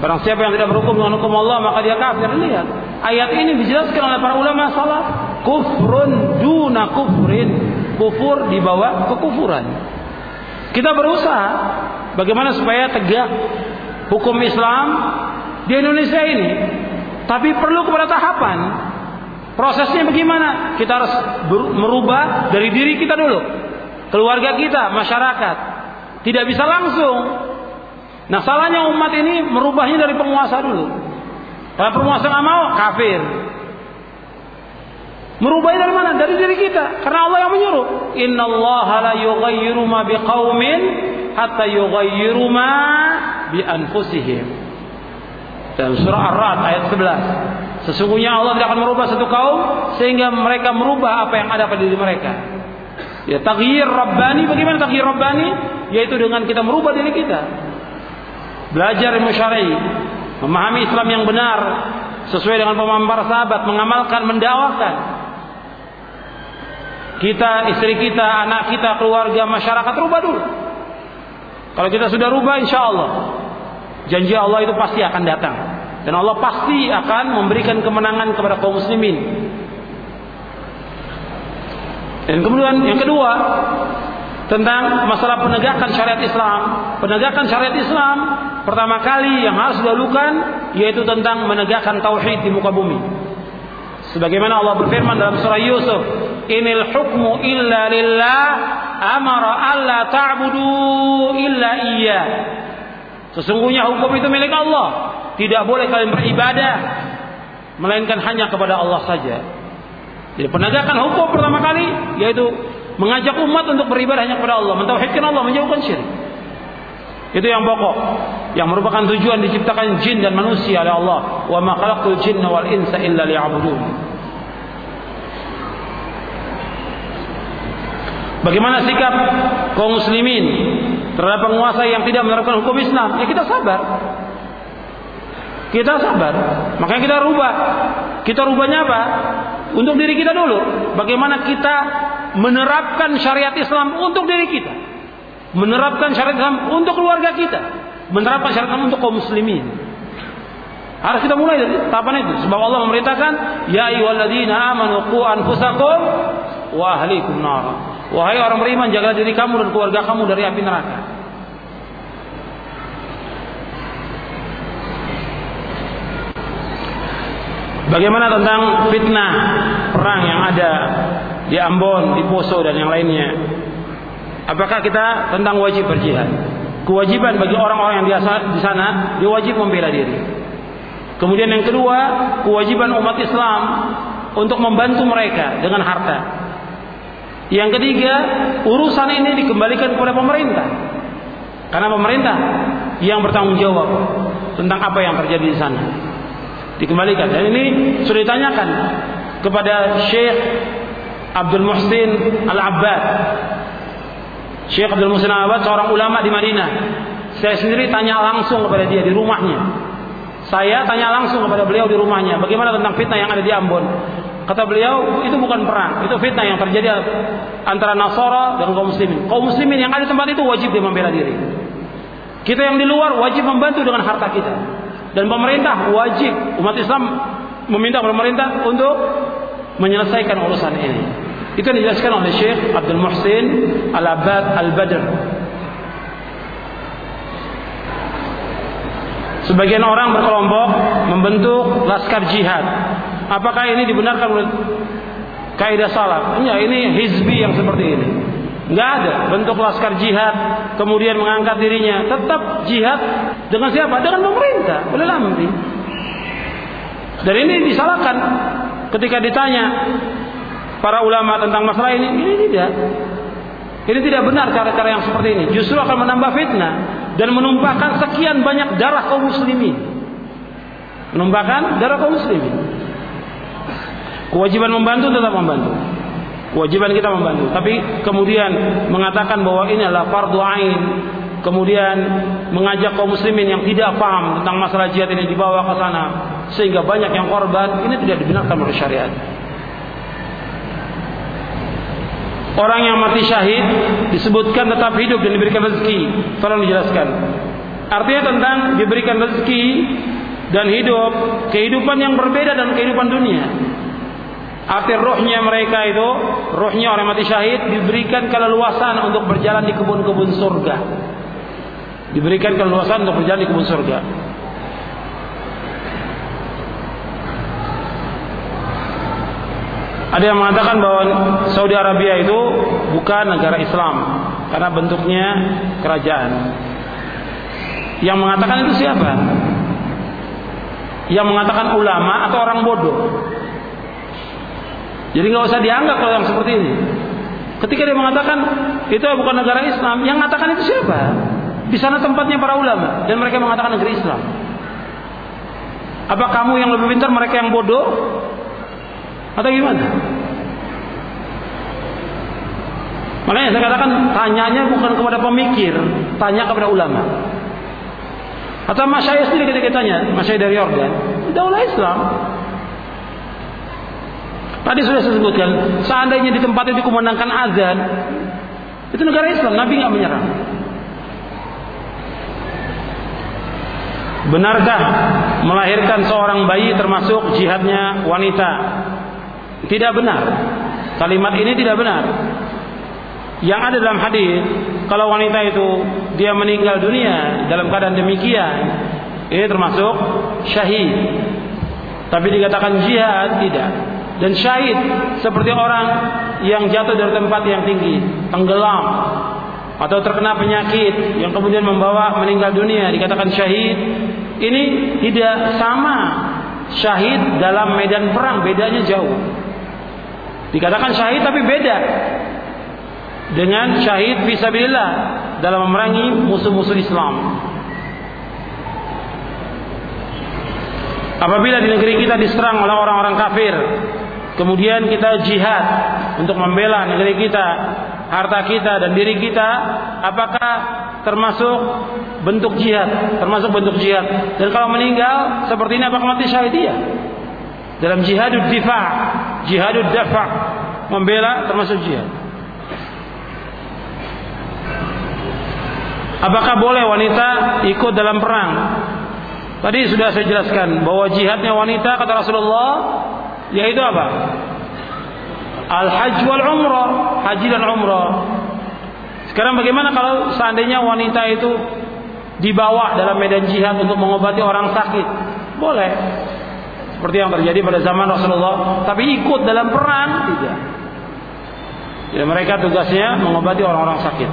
Barang siapa yang tidak berhukum dengan hukum Allah maka dia kafir. Lihat, ayat ini dijelaskan oleh para ulama salaf, kufrun duna kufrin. Kufur di bawah kekufuran. Kita berusaha bagaimana supaya tegak hukum Islam di Indonesia ini. Tapi perlu kepada tahapan. Prosesnya bagaimana? Kita harus merubah dari diri kita dulu. Keluarga kita, masyarakat. Tidak bisa langsung. Nah salahnya umat ini merubahnya dari penguasa dulu. Kalau penguasa nggak mau, kafir. Merubah dari mana? Dari diri kita. Karena Allah yang menyuruh. Inna Allah la yughayyiru ma biqaumin hatta yughayyiru ma bi anfusihim. Dalam surah Ar-Ra'd ayat 11. Sesungguhnya Allah tidak akan merubah satu kaum sehingga mereka merubah apa yang ada pada diri mereka. Ya, taghyir rabbani bagaimana taghyir rabbani? Yaitu dengan kita merubah diri kita. Belajar ilmu syar'i, memahami Islam yang benar sesuai dengan pemahaman para sahabat, mengamalkan, mendakwakan. Kita, istri kita, anak kita, keluarga, masyarakat rubah dulu. Kalau kita sudah rubah, insya Allah janji Allah itu pasti akan datang dan Allah pasti akan memberikan kemenangan kepada kaum muslimin. Dan kemudian yang kedua tentang masalah penegakan syariat Islam. Penegakan syariat Islam pertama kali yang harus dilakukan yaitu tentang menegakkan tauhid di muka bumi. Sebagaimana Allah berfirman dalam surah Yusuf, "Inil hukmu illa lillah, amara alla ta'budu illa iya." Sesungguhnya hukum itu milik Allah. Tidak boleh kalian beribadah melainkan hanya kepada Allah saja. Jadi penegakan hukum pertama kali yaitu mengajak umat untuk beribadah hanya kepada Allah, mentauhidkan Allah, menjauhkan syirik. Itu yang pokok, yang merupakan tujuan diciptakan jin dan manusia oleh Allah. Wa ma khalaqtul jinna wal insa illa liya'budun. Bagaimana sikap kaum muslimin terhadap penguasa yang tidak menerapkan hukum Islam? Ya kita sabar. Kita sabar. Makanya kita rubah. Kita rubahnya apa? Untuk diri kita dulu. Bagaimana kita menerapkan syariat Islam untuk diri kita. Menerapkan syariat Islam untuk keluarga kita. Menerapkan syariat Islam untuk kaum muslimin. Harus kita mulai dari tahapan itu. Sebab Allah memerintahkan, Ya ayyuhalladzina amanu qu anfusakum wa ahlikum nar. Wahai orang beriman, jaga diri kamu dan keluarga kamu dari api neraka. Bagaimana tentang fitnah perang yang ada di Ambon, di Poso dan yang lainnya? Apakah kita tentang wajib berjihad? Kewajiban bagi orang-orang yang di sana, dia wajib membela diri. Kemudian yang kedua, kewajiban umat Islam untuk membantu mereka dengan harta. Yang ketiga, urusan ini dikembalikan kepada pemerintah. Karena pemerintah yang bertanggung jawab tentang apa yang terjadi di sana. Dikembalikan. Dan ini sudah ditanyakan kepada Syekh Abdul Muhsin Al-Abbad. Syekh Abdul Muhsin Al-Abbad seorang ulama di Madinah. Saya sendiri tanya langsung kepada dia di rumahnya. Saya tanya langsung kepada beliau di rumahnya, bagaimana tentang fitnah yang ada di Ambon? Kata beliau, itu bukan perang, itu fitnah yang terjadi antara Nasara dan kaum muslimin. Kaum muslimin yang ada di tempat itu wajib dia membela diri. Kita yang di luar wajib membantu dengan harta kita. Dan pemerintah wajib umat Islam meminta pemerintah untuk menyelesaikan urusan ini. Itu yang dijelaskan oleh Syekh Abdul Muhsin Al-Abad Al-Badr. Sebagian orang berkelompok membentuk laskar jihad Apakah ini dibenarkan oleh kaidah salaf? Enggak, ini hizbi yang seperti ini. Enggak ada bentuk laskar jihad kemudian mengangkat dirinya. Tetap jihad dengan siapa? Dengan pemerintah, oleh lamri. Dan ini disalahkan ketika ditanya para ulama tentang masalah ini, ini tidak. Ini tidak benar cara-cara yang seperti ini. Justru akan menambah fitnah dan menumpahkan sekian banyak darah kaum muslimin. Menumpahkan darah kaum muslimin. Kewajiban membantu tetap membantu. Kewajiban kita membantu. Tapi kemudian mengatakan bahwa ini adalah fardu ain, kemudian mengajak kaum muslimin yang tidak paham tentang masalah jihad ini dibawa ke sana sehingga banyak yang korban, ini tidak dibenarkan oleh syariat. Orang yang mati syahid disebutkan tetap hidup dan diberikan rezeki. Tolong dijelaskan. Artinya tentang diberikan rezeki dan hidup, kehidupan yang berbeda dan kehidupan dunia. Arti rohnya mereka itu, rohnya orang mati syahid diberikan keleluasan untuk berjalan di kebun-kebun surga. Diberikan keleluasan untuk berjalan di kebun surga. Ada yang mengatakan bahwa Saudi Arabia itu bukan negara Islam karena bentuknya kerajaan. Yang mengatakan itu siapa? Yang mengatakan ulama atau orang bodoh? Jadi nggak usah dianggap kalau yang seperti ini. Ketika dia mengatakan itu bukan negara Islam, yang mengatakan itu siapa? Di sana tempatnya para ulama dan mereka mengatakan negeri Islam. Apa kamu yang lebih pintar, mereka yang bodoh? Atau gimana? Makanya saya katakan tanyanya bukan kepada pemikir, tanya kepada ulama. Atau masyayikh sendiri ketika tanya, masyayikh dari Yordan, daulah Islam. Tadi sudah saya sebutkan, seandainya di tempat itu kumandangkan azan, itu negara Islam, Nabi nggak menyerang. Benarkah melahirkan seorang bayi termasuk jihadnya wanita? Tidak benar. Kalimat ini tidak benar. Yang ada dalam hadis, kalau wanita itu dia meninggal dunia dalam keadaan demikian, ini termasuk syahid. Tapi dikatakan jihad tidak. Dan syahid seperti orang yang jatuh dari tempat yang tinggi, tenggelam atau terkena penyakit yang kemudian membawa meninggal dunia dikatakan syahid. Ini tidak sama syahid dalam medan perang, bedanya jauh. Dikatakan syahid tapi beda dengan syahid fisabilillah dalam memerangi musuh-musuh Islam. Apabila di negeri kita diserang oleh orang-orang kafir, kemudian kita jihad untuk membela negeri kita, harta kita dan diri kita, apakah termasuk bentuk jihad? Termasuk bentuk jihad. Dan kalau meninggal seperti ini apakah mati syahidiyah? Dalam jihadud difa, jihadud dafa, membela termasuk jihad. Apakah boleh wanita ikut dalam perang? Tadi sudah saya jelaskan bahwa jihadnya wanita kata Rasulullah yaitu apa? Al-hajj wal umrah, haji dan umrah. Sekarang bagaimana kalau seandainya wanita itu dibawa dalam medan jihad untuk mengobati orang sakit? Boleh. Seperti yang terjadi pada zaman Rasulullah, tapi ikut dalam perang tidak. Ya, mereka tugasnya mengobati orang-orang sakit.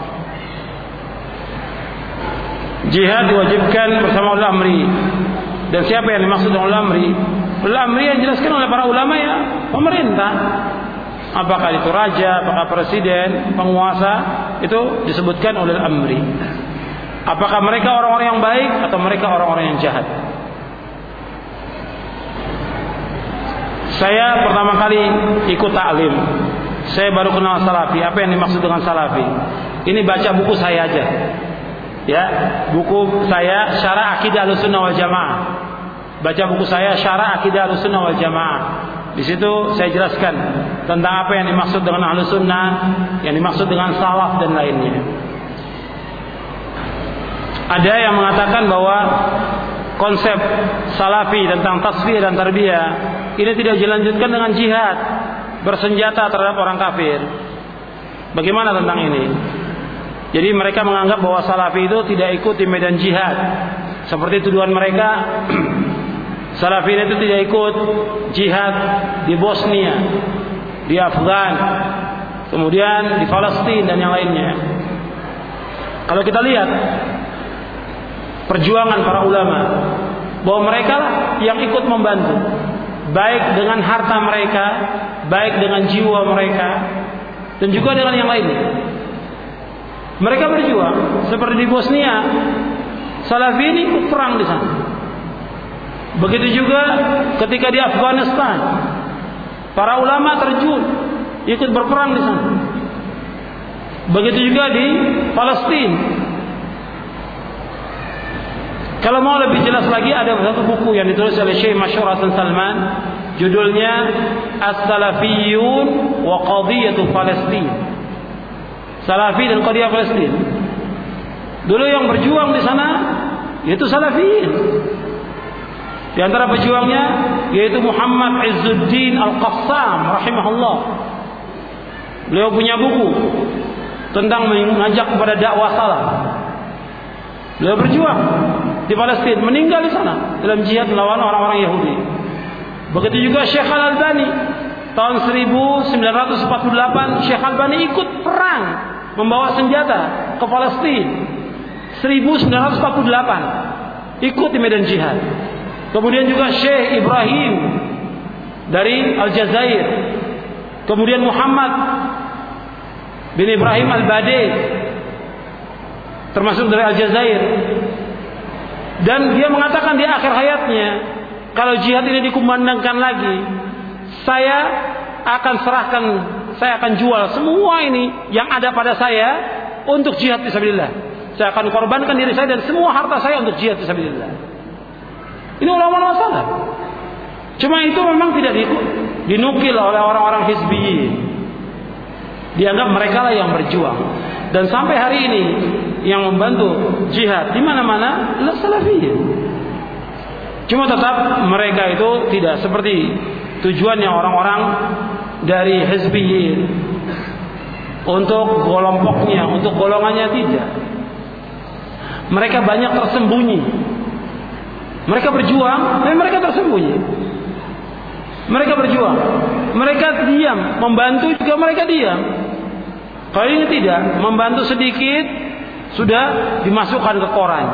Jihad diwajibkan bersama ulama. Dan siapa yang dimaksud dengan ulama amri? Ulama amri yang dijelaskan oleh para ulama ya pemerintah. Apakah itu raja, apakah presiden, penguasa, itu disebutkan oleh amri. Apakah mereka orang-orang yang baik atau mereka orang-orang yang jahat? Saya pertama kali ikut taklim. Saya baru kenal salafi. Apa yang dimaksud dengan salafi? Ini baca buku saya aja ya buku saya Syarah Akidah Ahlussunnah wal Jamaah. Baca buku saya Syarah Akidah Ahlussunnah wal Jamaah. Di situ saya jelaskan tentang apa yang dimaksud dengan Ahlussunnah, yang dimaksud dengan salaf dan lainnya. Ada yang mengatakan bahwa konsep salafi tentang tasfir dan tarbiyah ini tidak dilanjutkan dengan jihad bersenjata terhadap orang kafir. Bagaimana tentang ini? Jadi mereka menganggap bahwa Salafi itu tidak ikut di medan jihad. Seperti tuduhan mereka Salafi itu tidak ikut jihad di Bosnia, di Afgan, kemudian di Palestina dan yang lainnya. Kalau kita lihat perjuangan para ulama bahwa mereka yang ikut membantu baik dengan harta mereka, baik dengan jiwa mereka dan juga dengan yang lainnya. Mereka berjuang seperti di Bosnia. Salafi ini ikut perang di sana. Begitu juga ketika di Afghanistan. Para ulama terjun ikut berperang di sana. Begitu juga di Palestina. Kalau mau lebih jelas lagi ada satu buku yang ditulis oleh Syekh Masyur Hasan Salman judulnya As-Salafiyun wa Qadiyatu Palestina. Salafi dan Qadiyah Palestina. Dulu yang berjuang di sana yaitu Salafiyin. Di antara pejuangnya yaitu Muhammad Izzuddin Al-Qassam rahimahullah. Beliau punya buku tentang mengajak kepada dakwah salah. Beliau berjuang di Palestina, meninggal di sana dalam jihad melawan orang-orang Yahudi. Begitu juga Syekh Al-Albani tahun 1948 Syekh Albani ikut perang membawa senjata ke Palestina 1948 ikut di medan jihad kemudian juga Syekh Ibrahim dari Aljazair. Kemudian Muhammad bin Ibrahim Al-Bade termasuk dari Aljazair. Dan dia mengatakan di akhir hayatnya kalau jihad ini dikumandangkan lagi saya akan serahkan saya akan jual semua ini yang ada pada saya untuk jihad fisabilillah saya akan korbankan diri saya dan semua harta saya untuk jihad fisabilillah ini ulama-ulama salaf cuma itu memang tidak dinukil oleh orang-orang hizbiyin dianggap mereka lah yang berjuang dan sampai hari ini yang membantu jihad di mana-mana adalah salafiyyin. Cuma tetap mereka itu tidak seperti tujuannya orang-orang dari hizbiyyin untuk kelompoknya, untuk golongannya tidak. Mereka banyak tersembunyi. Mereka berjuang, tapi mereka tersembunyi. Mereka berjuang. Mereka diam, membantu juga mereka diam. Kalau ini tidak, membantu sedikit sudah dimasukkan ke koran.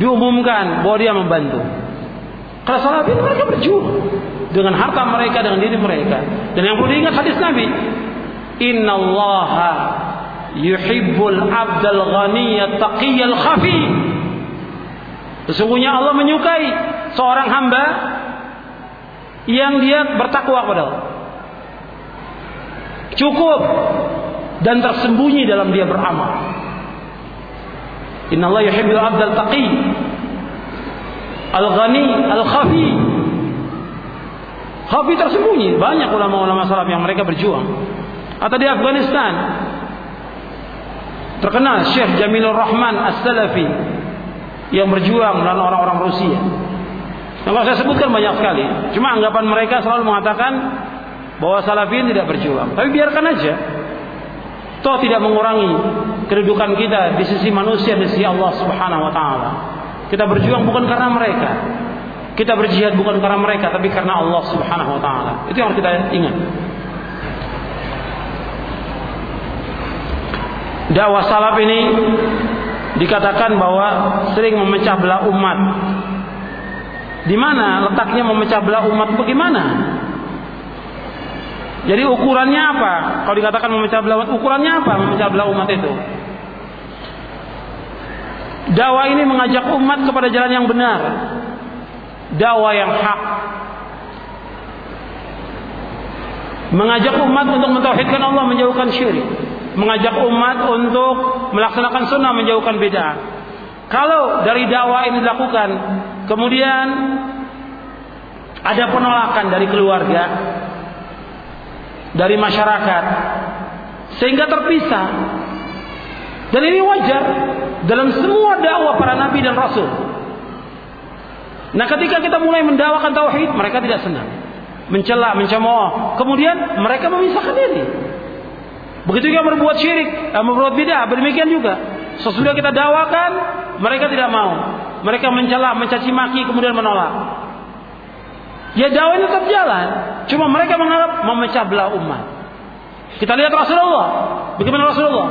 Diumumkan bahwa dia membantu. Kalau salafin mereka berjuang dengan harta mereka dengan diri mereka. Dan yang perlu diingat hadis Nabi, Inna Allah yuhibbul abdal ghaniyya taqiyal khafi. Sesungguhnya Allah menyukai seorang hamba yang dia bertakwa kepada Allah. Cukup dan tersembunyi dalam dia beramal. Inna Allah yuhibbul abdal taqi al-ghani al-khafi. Khafi tersembunyi. Banyak ulama-ulama salaf yang mereka berjuang. Atau di Afghanistan terkenal Syekh Jamilur Rahman As-Salafi yang berjuang melawan orang-orang Rusia. Kalau saya sebutkan banyak sekali. Cuma anggapan mereka selalu mengatakan bahwa Salafin tidak berjuang. Tapi biarkan aja. Toh tidak mengurangi kedudukan kita di sisi manusia di sisi Allah Subhanahu wa taala. Kita berjuang bukan karena mereka. Kita berjihad bukan karena mereka tapi karena Allah Subhanahu wa taala. Itu yang harus kita ingat. Dakwah salaf ini dikatakan bahwa sering memecah belah umat. Di mana letaknya memecah belah umat bagaimana? Jadi ukurannya apa? Kalau dikatakan memecah belah umat, ukurannya apa memecah belah umat itu? Dakwah ini mengajak umat kepada jalan yang benar. Dakwah yang hak. Mengajak umat untuk mentauhidkan Allah, menjauhkan syirik. Mengajak umat untuk melaksanakan sunnah, menjauhkan beda. Kalau dari dakwah ini dilakukan, kemudian ada penolakan dari keluarga, dari masyarakat sehingga terpisah. Dan ini wajar dalam semua dakwah para nabi dan rasul. Nah, ketika kita mulai mendakwakan tauhid, mereka tidak senang. Mencela, mencemooh. Kemudian mereka memisahkan diri. Begitu juga berbuat syirik, eh, berbuat bid'ah, demikian juga. Sesudah kita dakwakan, mereka tidak mau. Mereka mencela, mencaci maki, kemudian menolak. Ya dakwah ini tetap jalan. Cuma mereka menganggap memecah belah umat. Kita lihat Rasulullah. Bagaimana Rasulullah?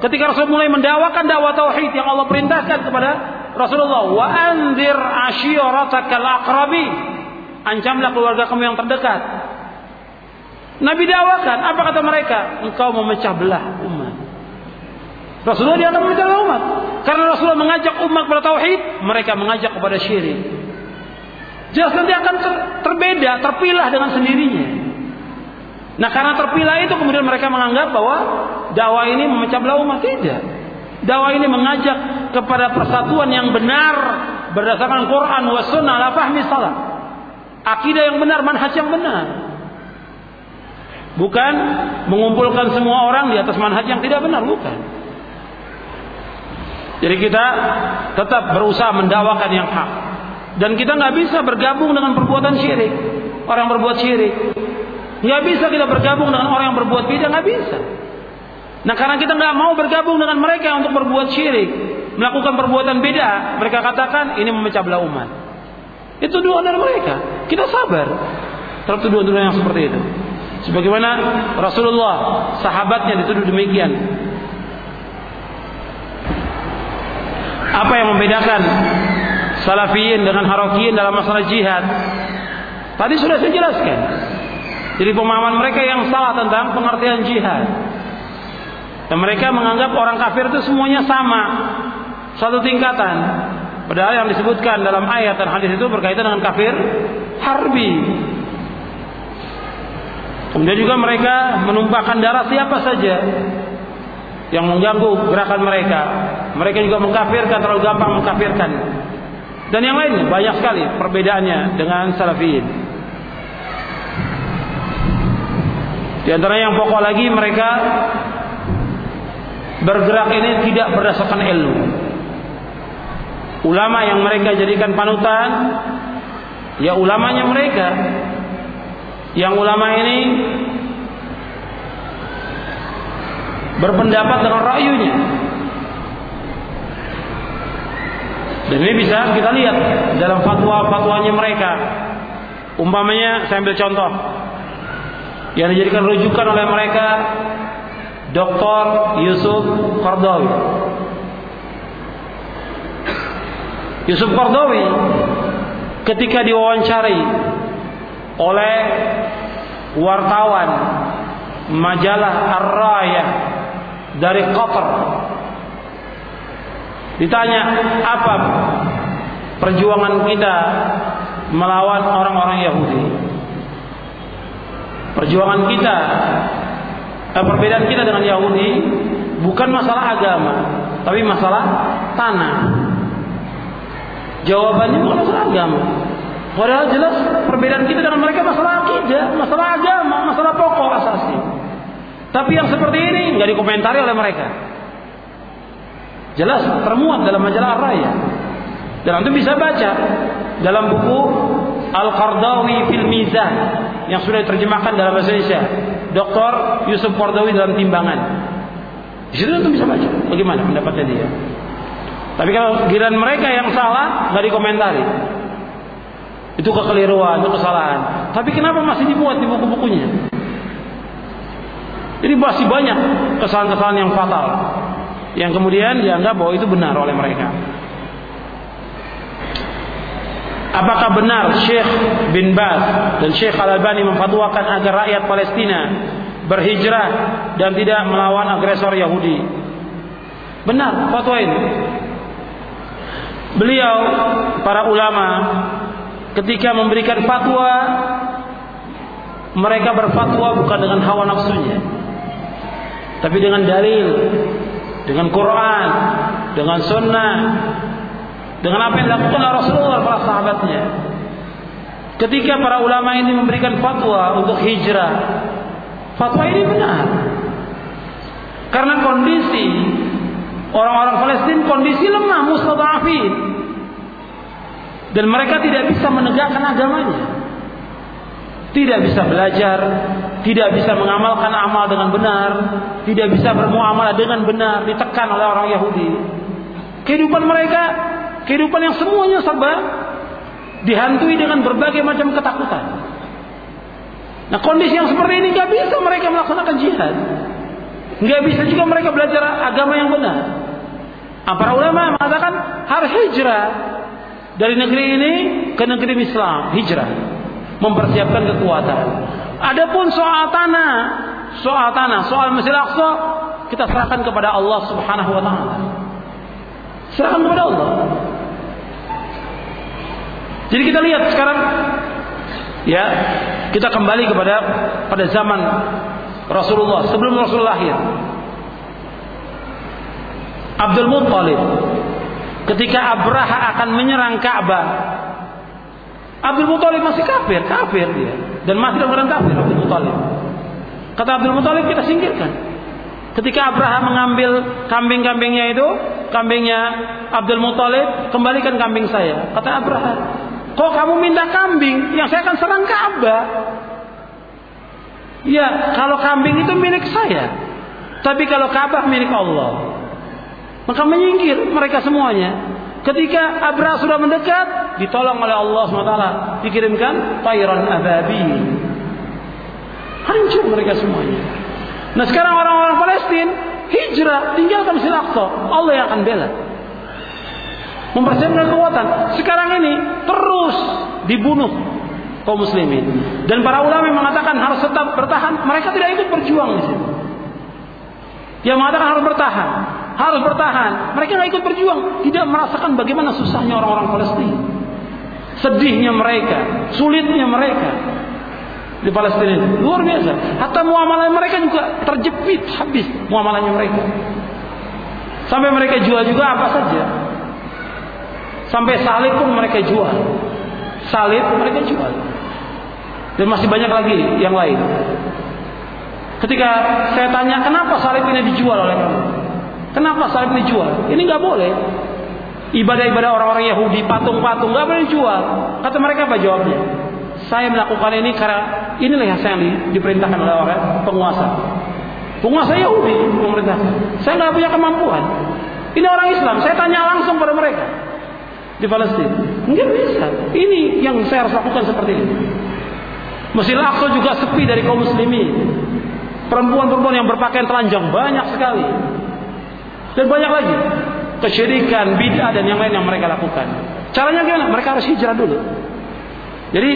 Ketika Rasul mulai mendawakan dakwah tauhid yang Allah perintahkan kepada Rasulullah, wa anzir ashiratakal aqrabi. Ancamlah keluarga kamu yang terdekat. Nabi dawakan, apa kata mereka? Engkau memecah belah umat. Rasulullah dianggap memecah belah umat. Karena Rasulullah mengajak umat kepada tauhid, mereka mengajak kepada syirik. Jelas nanti akan ter, terbeda, terpilah dengan sendirinya. Nah karena terpilah itu kemudian mereka menganggap bahwa dakwah ini memecah belah umat tidak. Dakwah ini mengajak kepada persatuan yang benar berdasarkan Quran wa sunnah la fahmi. Akidah yang benar, manhaj yang benar. Bukan mengumpulkan semua orang di atas manhaj yang tidak benar, bukan. Jadi kita tetap berusaha mendakwakan yang hak. Dan kita nggak bisa bergabung dengan perbuatan syirik. Orang berbuat syirik. Nggak bisa kita bergabung dengan orang yang berbuat beda, nggak bisa. Nah karena kita nggak mau bergabung dengan mereka untuk berbuat syirik, melakukan perbuatan beda, mereka katakan ini memecah belah umat. Itu tuduhan dari mereka. Kita sabar terhadap tuduhan-tuduhan yang seperti itu. Sebagaimana Rasulullah, sahabatnya dituduh demikian. Apa yang membedakan Salafiyin dengan Harokiyin dalam masalah jihad. Tadi sudah saya jelaskan. Jadi pemahaman mereka yang salah tentang pengertian jihad. Dan mereka menganggap orang kafir itu semuanya sama. Satu tingkatan. Padahal yang disebutkan dalam ayat dan hadis itu berkaitan dengan kafir harbi. Kemudian juga mereka menumpahkan darah siapa saja yang mengganggu gerakan mereka. Mereka juga mengkafirkan terlalu gampang mengkafirkan. Dan yang lainnya banyak sekali perbedaannya dengan salafiyin. Di antara yang pokok lagi mereka bergerak ini tidak berdasarkan ilmu. Ulama yang mereka jadikan panutan ya ulamanya mereka. Yang ulama ini berpendapat dengan rakyunya. Dan ini bisa kita lihat dalam fatwa-fatwanya mereka. Umpamanya saya ambil contoh yang dijadikan rujukan oleh mereka Dr. Yusuf Qardawi. Yusuf Qardawi ketika diwawancari oleh wartawan majalah Ar-Rayah dari Qatar ditanya apa perjuangan kita melawan orang-orang Yahudi perjuangan kita eh, perbedaan kita dengan Yahudi bukan masalah agama, tapi masalah tanah. Jawabannya bukan masalah agama. Padahal jelas perbedaan kita dengan mereka masalah akidah, masalah agama, masalah pokok asasi. Tapi yang seperti ini nggak dikomentari oleh mereka. Jelas termuat dalam majalah Ar-Raya. Dan itu bisa baca dalam buku Al-Qardawi fil Mizan yang sudah diterjemahkan dalam bahasa Indonesia. Dr. Yusuf Qardawi dalam timbangan. Di situ tentu bisa baca bagaimana pendapatnya dia. Tapi kalau giran mereka yang salah nggak dikomentari. Itu kekeliruan, itu kesalahan. Tapi kenapa masih dibuat di buku-bukunya? Jadi masih banyak kesalahan-kesalahan yang fatal yang kemudian dianggap bahwa itu benar oleh mereka. Apakah benar Syekh bin Baz dan Syekh Al-Albani memfatwakan agar rakyat Palestina berhijrah dan tidak melawan agresor Yahudi? Benar fatwa ini. Beliau para ulama ketika memberikan fatwa mereka berfatwa bukan dengan hawa nafsunya tapi dengan dalil dengan Quran dengan sunnah dengan apa yang dilakukan oleh Rasulullah para sahabatnya. Ketika para ulama ini memberikan fatwa untuk hijrah, fatwa ini benar. Karena kondisi orang-orang Palestina kondisi lemah, mustadafin. Dan mereka tidak bisa menegakkan agamanya. Tidak bisa belajar, tidak bisa mengamalkan amal dengan benar, tidak bisa bermuamalah dengan benar, ditekan oleh orang Yahudi. Kehidupan mereka Kehidupan yang semuanya serba dihantui dengan berbagai macam ketakutan. Nah kondisi yang seperti ini nggak bisa mereka melaksanakan jihad, nggak bisa juga mereka belajar agama yang benar. Nah, para ulama mengatakan harus hijrah dari negeri ini ke negeri Islam, hijrah, mempersiapkan kekuatan. Adapun soal tanah, soal tanah, soal Masjid Aqsa kita serahkan kepada Allah Subhanahu wa taala. Serahkan kepada Allah. Jadi kita lihat sekarang ya, kita kembali kepada pada zaman Rasulullah sebelum Rasul lahir. Abdul Muttalib ketika Abraha akan menyerang Ka'bah Abdul Muttalib masih kafir, kafir dia dan masih dalam kafir Abdul Muttalib. Kata Abdul Muttalib kita singkirkan. Ketika Abraha mengambil kambing-kambingnya itu, kambingnya Abdul Muthalib, kembalikan kambing saya. Kata Abraha, kok kamu minta kambing? Yang saya akan serang Ka'bah. Ya, kalau kambing itu milik saya. Tapi kalau Ka'bah milik Allah. Maka menyingkir mereka semuanya. Ketika Abraha sudah mendekat, ditolong oleh Allah SWT. Dikirimkan Tayran Ababi. Hancur mereka semuanya. Nah sekarang orang-orang Palestina hijrah tinggalkan Masjid Aqsa. Allah yang akan bela. Mempersiapkan kekuatan. Sekarang ini terus dibunuh kaum muslimin. Dan para ulama yang mengatakan harus tetap bertahan, mereka tidak ikut berjuang di situ. Yang mengatakan harus bertahan, harus bertahan. Mereka tidak ikut berjuang, tidak merasakan bagaimana susahnya orang-orang Palestina. Sedihnya mereka, sulitnya mereka di Palestina luar biasa. Hatta muamalah mereka juga terjepit habis muamalahnya mereka. Sampai mereka jual juga apa saja. Sampai salib pun mereka jual. Salib mereka jual. Dan masih banyak lagi yang lain. Ketika saya tanya kenapa salib ini dijual oleh kamu? Kenapa salib dijual? Ini nggak boleh. Ibadah-ibadah orang-orang Yahudi, patung-patung nggak boleh dijual. Kata mereka apa jawabnya? Saya melakukan ini karena inilah yang saya diperintahkan oleh orang penguasa. Penguasa Yahudi memerintahkan. Saya nggak punya kemampuan. Ini orang Islam. Saya tanya langsung pada mereka di Palestina. Enggak bisa. Ini yang saya harus lakukan seperti ini. Masjid Al-Aqsa juga sepi dari kaum muslimin. Perempuan-perempuan yang berpakaian telanjang banyak sekali. Dan banyak lagi. Kesyirikan, bid'ah dan yang lain yang mereka lakukan. Caranya gimana? Mereka harus hijrah dulu. Jadi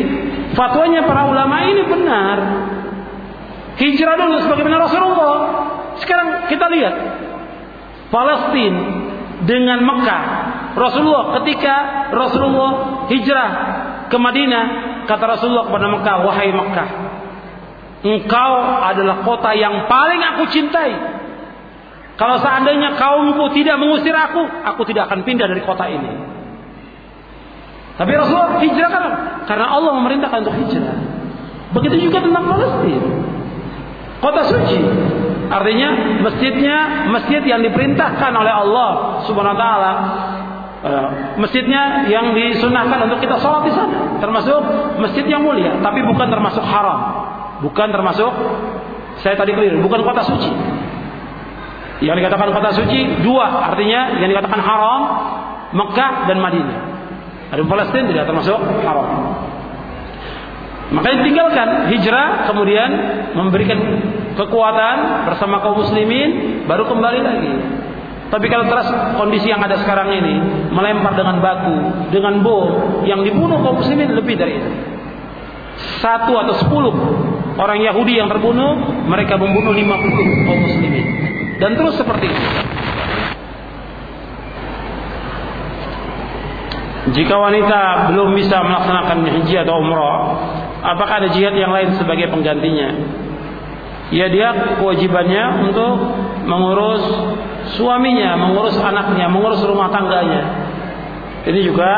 fatwanya para ulama ini benar. Hijrah dulu sebagaimana Rasulullah. Sekarang kita lihat Palestina dengan Mekah. Rasulullah ketika Rasulullah hijrah ke Madinah, kata Rasulullah kepada Mekah, "Wahai Mekah, engkau adalah kota yang paling aku cintai. Kalau seandainya kaumku tidak mengusir aku, aku tidak akan pindah dari kota ini." Tapi Rasulullah hijrah kan? Karena Allah memerintahkan untuk hijrah. Begitu juga tentang Palestina kota suci. Artinya masjidnya masjid yang diperintahkan oleh Allah Subhanahu wa taala. Eh, masjidnya yang disunahkan untuk kita sholat di sana, termasuk masjid yang mulia, tapi bukan termasuk haram, bukan termasuk saya tadi keliru, bukan kota suci. Yang dikatakan kota suci dua, artinya yang dikatakan haram Mekah dan Madinah. Ada Palestina tidak termasuk haram. Makanya tinggalkan hijrah kemudian memberikan kekuatan bersama kaum muslimin baru kembali lagi. Tapi kalau terus kondisi yang ada sekarang ini melempar dengan batu, dengan bom yang dibunuh kaum muslimin lebih dari itu. Satu atau sepuluh orang Yahudi yang terbunuh, mereka membunuh lima puluh kaum muslimin. Dan terus seperti itu. Jika wanita belum bisa melaksanakan haji atau umrah, apakah ada jihad yang lain sebagai penggantinya? Ya dia kewajibannya untuk mengurus suaminya, mengurus anaknya, mengurus rumah tangganya. Ini juga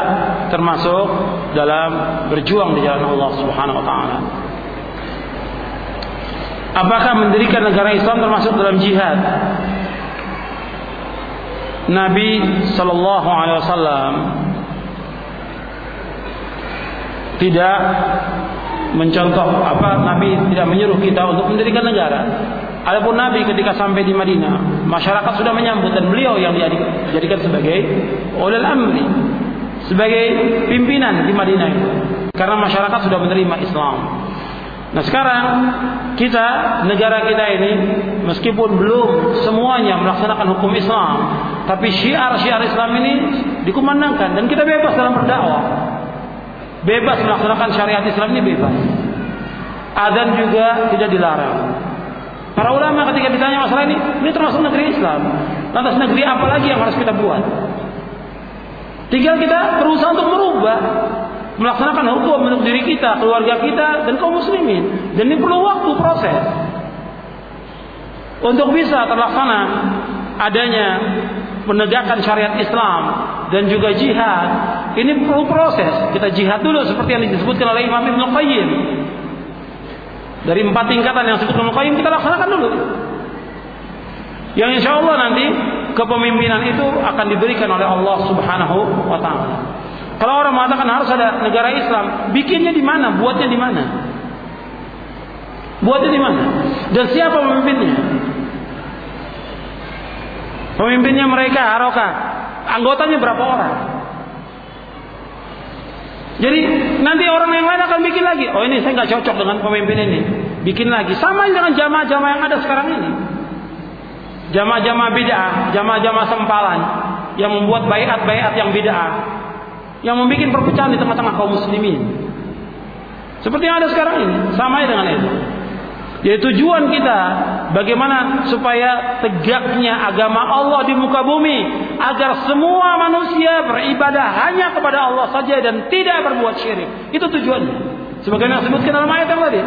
termasuk dalam berjuang di jalan Allah Subhanahu wa taala. Apakah mendirikan negara Islam termasuk dalam jihad? Nabi sallallahu alaihi wasallam tidak mencontoh apa Nabi tidak menyuruh kita untuk mendirikan negara. Adapun Nabi ketika sampai di Madinah, masyarakat sudah menyambut dan beliau yang dijadikan sebagai ulil amri, sebagai pimpinan di Madinah itu. Karena masyarakat sudah menerima Islam. Nah sekarang kita negara kita ini meskipun belum semuanya melaksanakan hukum Islam, tapi syiar-syiar Islam ini dikumandangkan dan kita bebas dalam berdakwah. Bebas melaksanakan syariat Islam ini bebas. Adzan juga tidak dilarang. Para ulama ketika ditanya masalah ini, ini termasuk negeri Islam. Lantas negeri apa lagi yang harus kita buat? Tinggal kita berusaha untuk merubah, melaksanakan hukum untuk diri kita, keluarga kita, dan kaum muslimin. Dan ini perlu waktu proses. Untuk bisa terlaksana adanya menegakkan syariat Islam dan juga jihad, ini perlu proses. Kita jihad dulu seperti yang disebutkan oleh Imam Ibn Qayyim. Dari empat tingkatan yang disebut Ibn Qayyim kita laksanakan dulu. Yang insya Allah nanti kepemimpinan itu akan diberikan oleh Allah Subhanahu wa taala. Kalau orang mengatakan harus ada negara Islam, bikinnya di mana? Buatnya di mana? Buatnya di mana? Dan siapa pemimpinnya? Pemimpinnya mereka Haroka. Anggotanya berapa orang? Jadi nanti orang yang lain akan bikin lagi. Oh ini saya nggak cocok dengan pemimpin ini. Bikin lagi. Sama dengan jamaah-jamaah yang ada sekarang ini. Jamaah-jamaah bid'ah, jamaah-jamaah sempalan yang membuat bayat-bayat yang bid'ah, yang membuat perpecahan di tengah-tengah kaum muslimin. Seperti yang ada sekarang ini, sama dengan itu. Jadi tujuan kita bagaimana supaya tegaknya agama Allah di muka bumi agar semua manusia beribadah hanya kepada Allah saja dan tidak berbuat syirik. Itu tujuannya. Sebagaimana yang disebutkan dalam ayat yang tadi.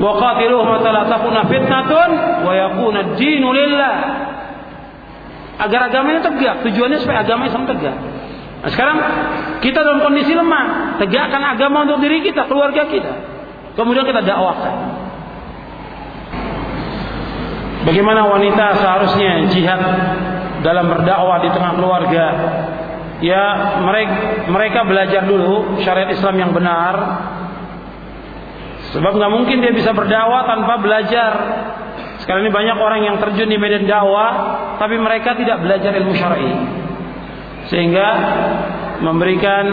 Wa qatiluhum hatta fitnatun wa yakuna ad-dinu lillah. Agar agamanya tegak, tujuannya supaya agama Islam tegak. Nah, sekarang kita dalam kondisi lemah, tegakkan agama untuk diri kita, keluarga kita. Kemudian kita dakwakan. Bagaimana wanita seharusnya jihad dalam berdakwah di tengah keluarga? Ya, mereka mereka belajar dulu syariat Islam yang benar. Sebab nggak mungkin dia bisa berdakwah tanpa belajar. Sekarang ini banyak orang yang terjun di medan dakwah, tapi mereka tidak belajar ilmu syar'i. Sehingga memberikan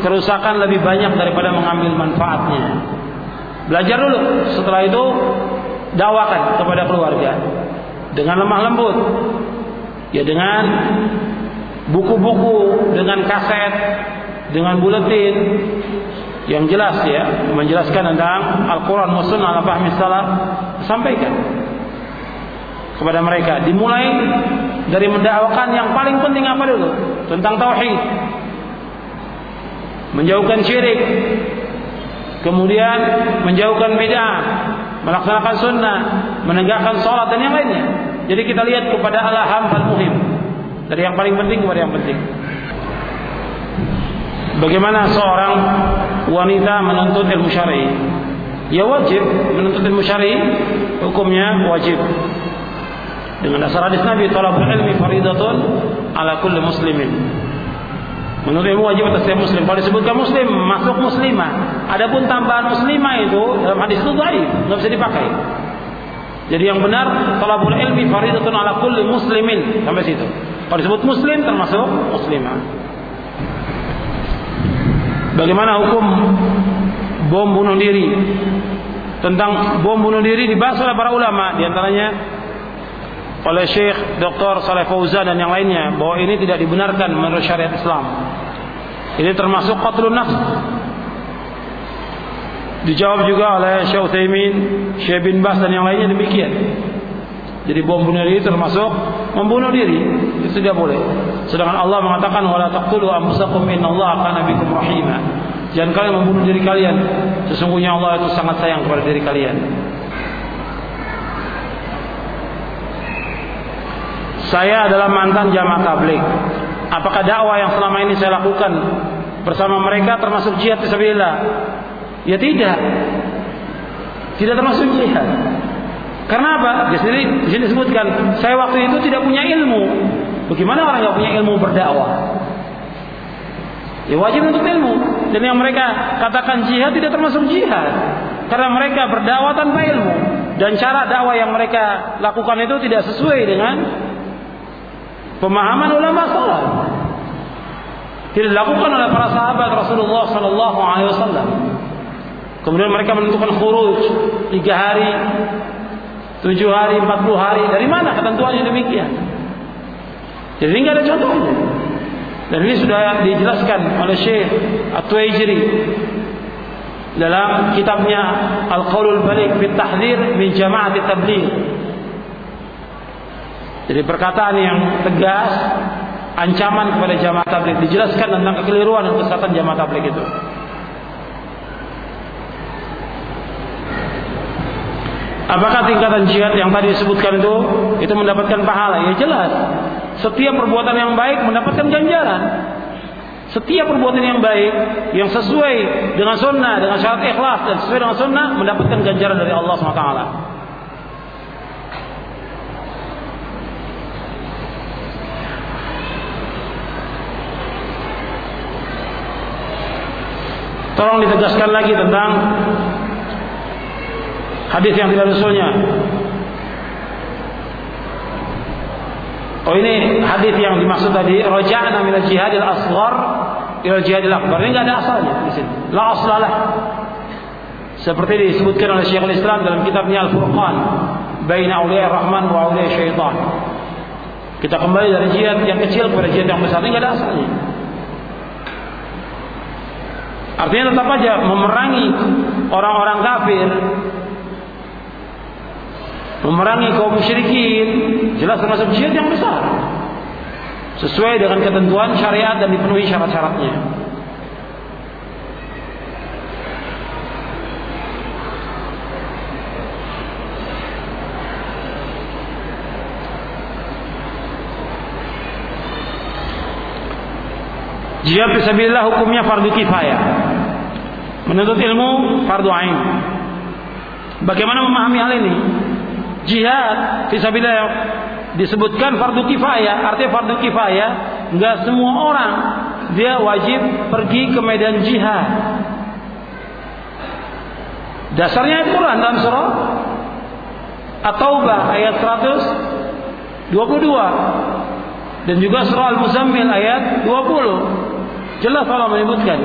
kerusakan lebih banyak daripada mengambil manfaatnya. Belajar dulu. Setelah itu dakwakan kepada keluarga dengan lemah lembut. Ya dengan buku-buku, dengan kaset, dengan buletin yang jelas ya, menjelaskan tentang Al-Qur'an wa sunnah ala fahmi salaf, sampaikan kepada mereka. Dimulai dari mendakwakan yang paling penting apa dulu? Tentang tauhid. Menjauhkan syirik, kemudian menjauhkan bid'ah, melaksanakan sunnah, menegakkan sholat dan yang lainnya. Jadi kita lihat kepada al-aham al-muhim. Dari yang paling penting kepada yang penting. Bagaimana seorang wanita menuntut ilmu syar'i? Ya wajib menuntut ilmu syar'i, hukumnya wajib. Dengan dasar hadis Nabi, talabul ilmi faridatun ala kulli muslimin. Menurut ilmu wajib atas setiap muslim. Kalau disebutkan muslim, masuk muslimah. Adapun tambahan muslimah itu dalam hadis itu dhaif, nggak bisa dipakai. Jadi yang benar talabul ilmi faridatun ala kulli muslimin sampai situ. Kalau disebut muslim termasuk muslimah. Bagaimana hukum bom bunuh diri? Tentang bom bunuh diri dibahas oleh para ulama, di antaranya oleh Syekh Dr. Saleh Fauzan dan yang lainnya bahwa ini tidak dibenarkan menurut syariat Islam. Ini termasuk qatlun nafs. Dijawab juga oleh Syekh Utsaimin, Syekh bin Bas dan yang lainnya demikian. Jadi bom bunuh diri termasuk membunuh diri. Itu tidak boleh. Sedangkan Allah mengatakan wala taqtulu anfusakum innallaha kana bikum rahima. Jangan kalian membunuh diri kalian. Sesungguhnya Allah itu sangat sayang kepada diri kalian. Saya adalah mantan jamaah tablik. Apakah dakwah yang selama ini saya lakukan bersama mereka termasuk jihad fisabilillah? Ya tidak. Tidak termasuk jihad. Karena apa? Di sini, di sini disebutkan, saya waktu itu tidak punya ilmu. Bagaimana orang yang punya ilmu berdakwah? Ya wajib untuk ilmu. Dan yang mereka katakan jihad tidak termasuk jihad. Karena mereka berdakwah tanpa ilmu. Dan cara dakwah yang mereka lakukan itu tidak sesuai dengan Pemahaman ulama salaf tidak dilakukan oleh para sahabat Rasulullah Sallallahu Alaihi Wasallam. Kemudian mereka menentukan khuruj tiga hari, tujuh hari, empat puluh hari. Dari mana ketentuannya demikian? Jadi nggak ada contohnya. Dan ini sudah dijelaskan oleh Syekh At-Tuwaijiri dalam kitabnya Al-Qaulul Balik fi Tahdhir min Jama'at Tabligh jadi perkataan yang tegas, ancaman kepada jamaah tabligh dijelaskan tentang kekeliruan dan kesesatan jamaah tabligh itu. Apakah tingkatan jihad yang tadi disebutkan itu itu mendapatkan pahala? Ya jelas. Setiap perbuatan yang baik mendapatkan ganjaran. Setiap perbuatan yang baik yang sesuai dengan sunnah, dengan syarat ikhlas dan sesuai dengan sunnah mendapatkan ganjaran dari Allah SWT. Tolong ditegaskan lagi tentang hadis yang tidak usulnya. Oh ini hadis yang dimaksud tadi roja'na min al-jihadil asghar ila jihadil akbar. Ini enggak ada asalnya di sini. La aslalah. Seperti disebutkan oleh Syekhul Islam dalam kitabnya Al-Furqan baina auliya Rahman wa auliya syaitan. Kita kembali dari jihad yang kecil kepada jihad yang besar ini enggak ada asalnya. Artinya tetap aja memerangi orang-orang kafir, memerangi kaum musyrikin, jelas termasuk jihad yang besar. Sesuai dengan ketentuan syariat dan dipenuhi syarat-syaratnya. Jihad fisabilillah hukumnya fardu kifayah. Menuntut ilmu fardu ain. Bagaimana memahami hal ini? Jihad fisabilillah disebutkan fardu kifayah, artinya fardu kifayah enggak semua orang dia wajib pergi ke medan jihad. Dasarnya Al-Quran dalam surah At-Taubah ayat 122 dan juga surah Al-Muzammil ayat 20. Jelas Allah menyebutkan,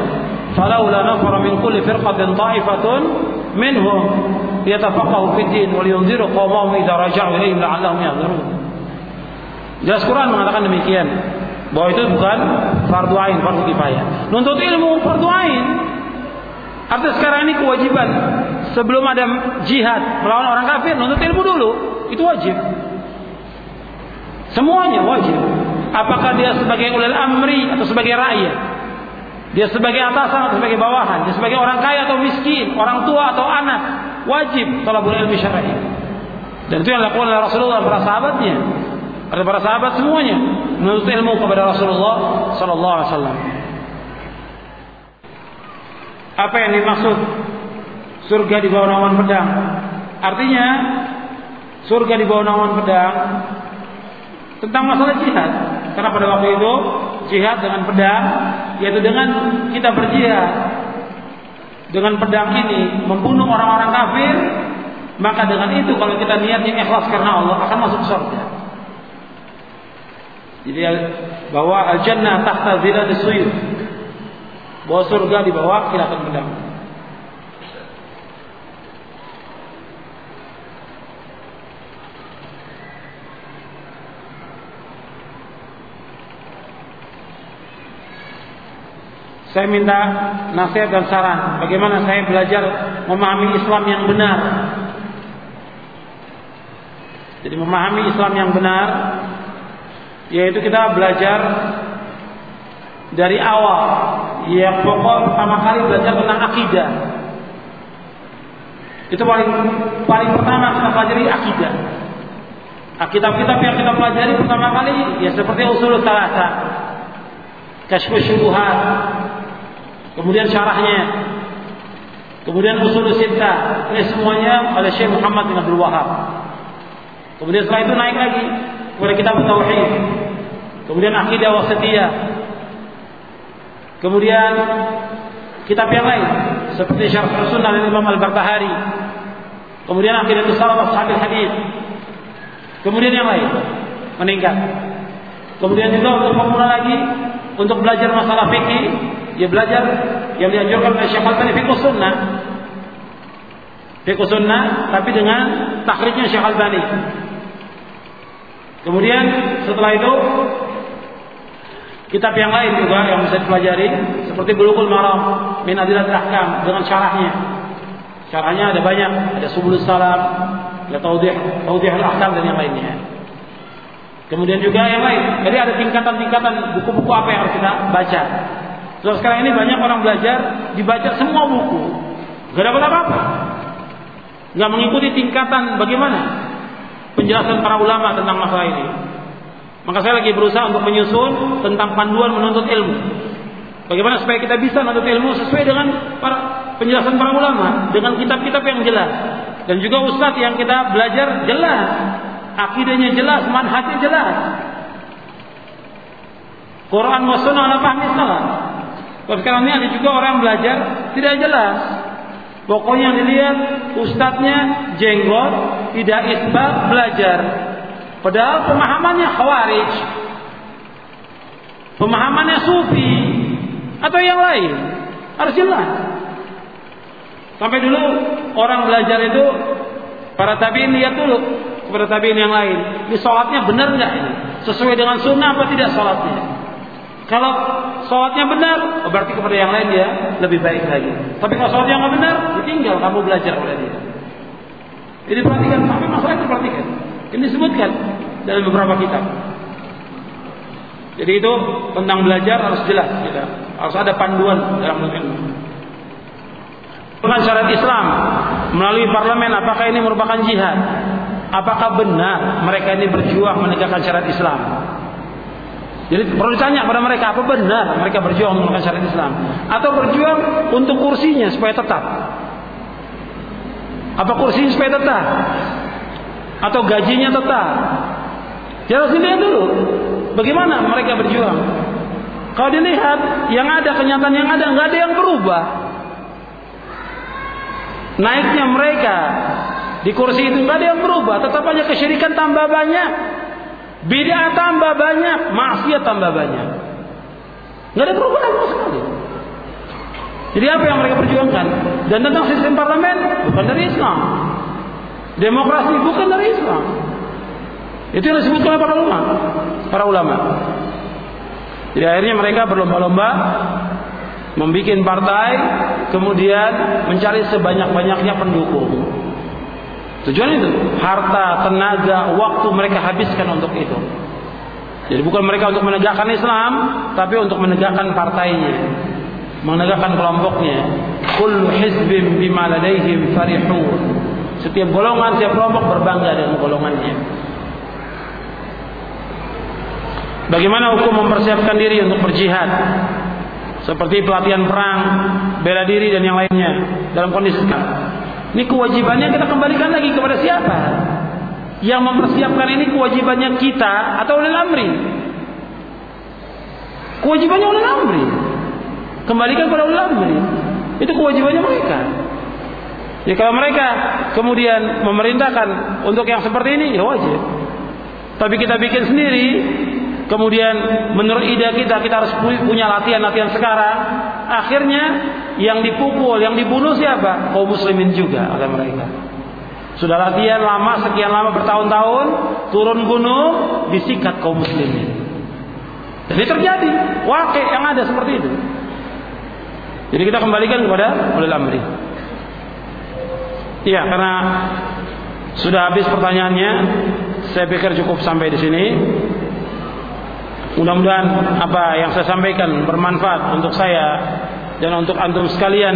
"Falaula nafara min kulli firqatin ta'ifatun minhum yatafaqahu fid din wa liyunziru qaumahum idza raja'u ilaihim la'allahum yahdharun." Jelas Quran mengatakan demikian bahwa itu bukan fardu ain, fardu kifayah. Nuntut ilmu fardu ain. Artinya sekarang ini kewajiban sebelum ada jihad melawan orang kafir nuntut ilmu dulu, itu wajib. Semuanya wajib. Apakah dia sebagai ulil amri atau sebagai rakyat? Dia sebagai atasan atau sebagai bawahan, dia sebagai orang kaya atau miskin, orang tua atau anak, wajib talabul ilmi syar'i. Dan itu yang dilakukan oleh Rasulullah dan para sahabatnya. Ada para sahabat semuanya menuntut ilmu kepada Rasulullah sallallahu alaihi wasallam. Apa yang dimaksud surga di bawah naungan pedang? Artinya surga di bawah naungan pedang tentang masalah jihad. Karena pada waktu itu jihad dengan pedang yaitu dengan kita berjihad dengan pedang ini membunuh orang-orang kafir maka dengan itu kalau kita niatnya ikhlas karena Allah akan masuk surga. Jadi bahwa al-jannah tahta zilal suyud. Bahwa surga di bawah kilatan pedang. Saya minta nasihat dan saran bagaimana saya belajar memahami Islam yang benar. Jadi memahami Islam yang benar yaitu kita belajar dari awal. Ya pokok pertama kali belajar tentang akidah. Itu paling paling pertama kita pelajari akidah. Kitab-kitab yang kita pelajari pertama kali ya seperti usul salasa, kasyfus syubuhat, kemudian syarahnya, kemudian usul sittah, ini semuanya oleh Syekh Muhammad bin Abdul Wahab. Kemudian setelah itu naik lagi kepada kitab tauhid. Kemudian akidah wasatiyah. Kemudian kitab yang lain seperti Syarh Sunnah dari Imam Al-Barbahari. Kemudian akidah salaf ashabil hadis. Kemudian yang lain meningkat. Kemudian juga untuk pemula lagi untuk belajar masalah fikih dia belajar yang dianjurkan oleh Syekh Al-Bani fiqh sunnah. Fiqh sunnah tapi dengan takhrijnya Syekh Al-Bani. Kemudian setelah itu kitab yang lain juga yang bisa dipelajari seperti Bulughul Maram min Adillatil Ahkam dengan syarahnya. Syarahnya ada banyak, ada Subulus Salam, ada Taudih, Taudih Al-Ahkam dan yang lainnya. Kemudian juga yang lain. Jadi ada tingkatan-tingkatan buku-buku apa yang harus kita baca. Kalau sekarang ini banyak orang belajar dibaca semua buku, gak dapat apa-apa. Gak mengikuti tingkatan bagaimana penjelasan para ulama tentang masalah ini. Maka saya lagi berusaha untuk menyusun tentang panduan menuntut ilmu. Bagaimana supaya kita bisa menuntut ilmu sesuai dengan para penjelasan para ulama, dengan kitab-kitab yang jelas. Dan juga ustadz yang kita belajar jelas, akidahnya jelas, manhajnya jelas. Quran wa sunnah ala fahmi salah. Kalau sekarang ini ada juga orang belajar tidak jelas. Pokoknya yang dilihat ustadznya jenggot, tidak isbal belajar. Padahal pemahamannya khawarij. Pemahamannya sufi atau yang lain harus jelas. Sampai dulu orang belajar itu para tabiin lihat dulu kepada tabiin yang lain. Ini sholatnya benar nggak ini? Sesuai dengan sunnah apa tidak sholatnya? Kalau sholatnya benar, oh berarti kepada yang lain dia lebih baik lagi. Tapi kalau sholatnya nggak benar, ditinggal kamu belajar oleh dia. Ini perhatikan, sampai masalah itu perhatikan. Ini disebutkan dalam beberapa kitab. Jadi itu tentang belajar harus jelas, ya. harus ada panduan dalam ilmu. Dengan syarat Islam melalui parlemen, apakah ini merupakan jihad? Apakah benar mereka ini berjuang menegakkan syarat Islam? Jadi perlu ditanya pada mereka apa benar mereka berjuang menegakkan syariat Islam atau berjuang untuk kursinya supaya tetap? Apa kursinya supaya tetap? Atau gajinya tetap? Ya harus dilihat dulu bagaimana mereka berjuang. Kalau dilihat yang ada kenyataan yang ada nggak ada yang berubah. Naiknya mereka di kursi itu nggak ada yang berubah, tetap aja kesyirikan tambah banyak. Bid'ah tambah banyak, maksiat tambah banyak. Nggak ada perubahan sama sekali. Jadi apa yang mereka perjuangkan? Dan tentang sistem parlemen bukan dari Islam. Demokrasi bukan dari Islam. Itu yang disebutkan oleh para ulama. Para ulama. Jadi akhirnya mereka berlomba-lomba membuat partai, kemudian mencari sebanyak-banyaknya pendukung. Tujuan itu, harta, tenaga, waktu mereka habiskan untuk itu. Jadi bukan mereka untuk menegakkan Islam, tapi untuk menegakkan partainya, menegakkan kelompoknya. Kullu hizbin bima ladaihim farihun. Setiap golongan, setiap kelompok berbangga dengan golongannya. Bagaimana hukum mempersiapkan diri untuk berjihad? Seperti pelatihan perang, bela diri dan yang lainnya dalam kondisi sekarang. Ini kewajibannya kita kembalikan lagi kepada siapa? Yang mempersiapkan ini kewajibannya kita atau oleh amri? Kewajibannya oleh amri. Kembalikan kepada oleh amri. Itu kewajibannya mereka. Ya kalau mereka kemudian memerintahkan untuk yang seperti ini ya wajib. Tapi kita bikin sendiri, kemudian menurut ide kita kita harus punya latihan-latihan sekarang, akhirnya yang dipukul, yang dibunuh siapa? Kaum muslimin juga oleh mereka. Sudah latihan lama, sekian lama bertahun-tahun, turun gunung, disikat kaum muslimin. Jadi terjadi, wakil yang ada seperti itu. Jadi kita kembalikan kepada oleh amri. Iya, karena sudah habis pertanyaannya, saya pikir cukup sampai di sini. Mudah-mudahan apa yang saya sampaikan bermanfaat untuk saya dan untuk antum sekalian.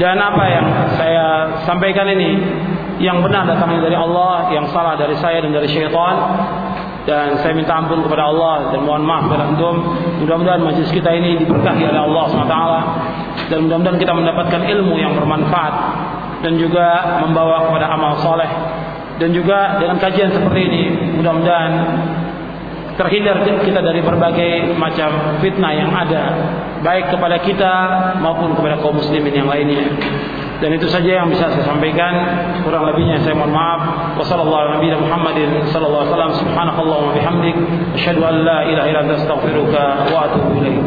Dan apa yang saya sampaikan ini? Yang benar datangnya dari Allah yang salah dari saya dan dari syaitan. Dan saya minta ampun kepada Allah dan mohon maaf kepada antum. Mudah-mudahan majlis kita ini diberkahi oleh Allah SWT. Dan mudah-mudahan kita mendapatkan ilmu yang bermanfaat. Dan juga membawa kepada amal soleh. Dan juga dengan kajian seperti ini mudah-mudahan terhindar kita dari berbagai macam fitnah yang ada baik kepada kita maupun kepada kaum muslimin yang lainnya. Dan itu saja yang bisa saya sampaikan. Kurang lebihnya saya mohon maaf. Wasallallahu nabi Muhammadin sallallahu alaihi wasallam. Subhanakallah wa bihamdik. Asyhadu an la ilaha illa anta astaghfiruka wa atubu ilaik.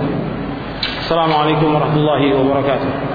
Assalamualaikum warahmatullahi wabarakatuh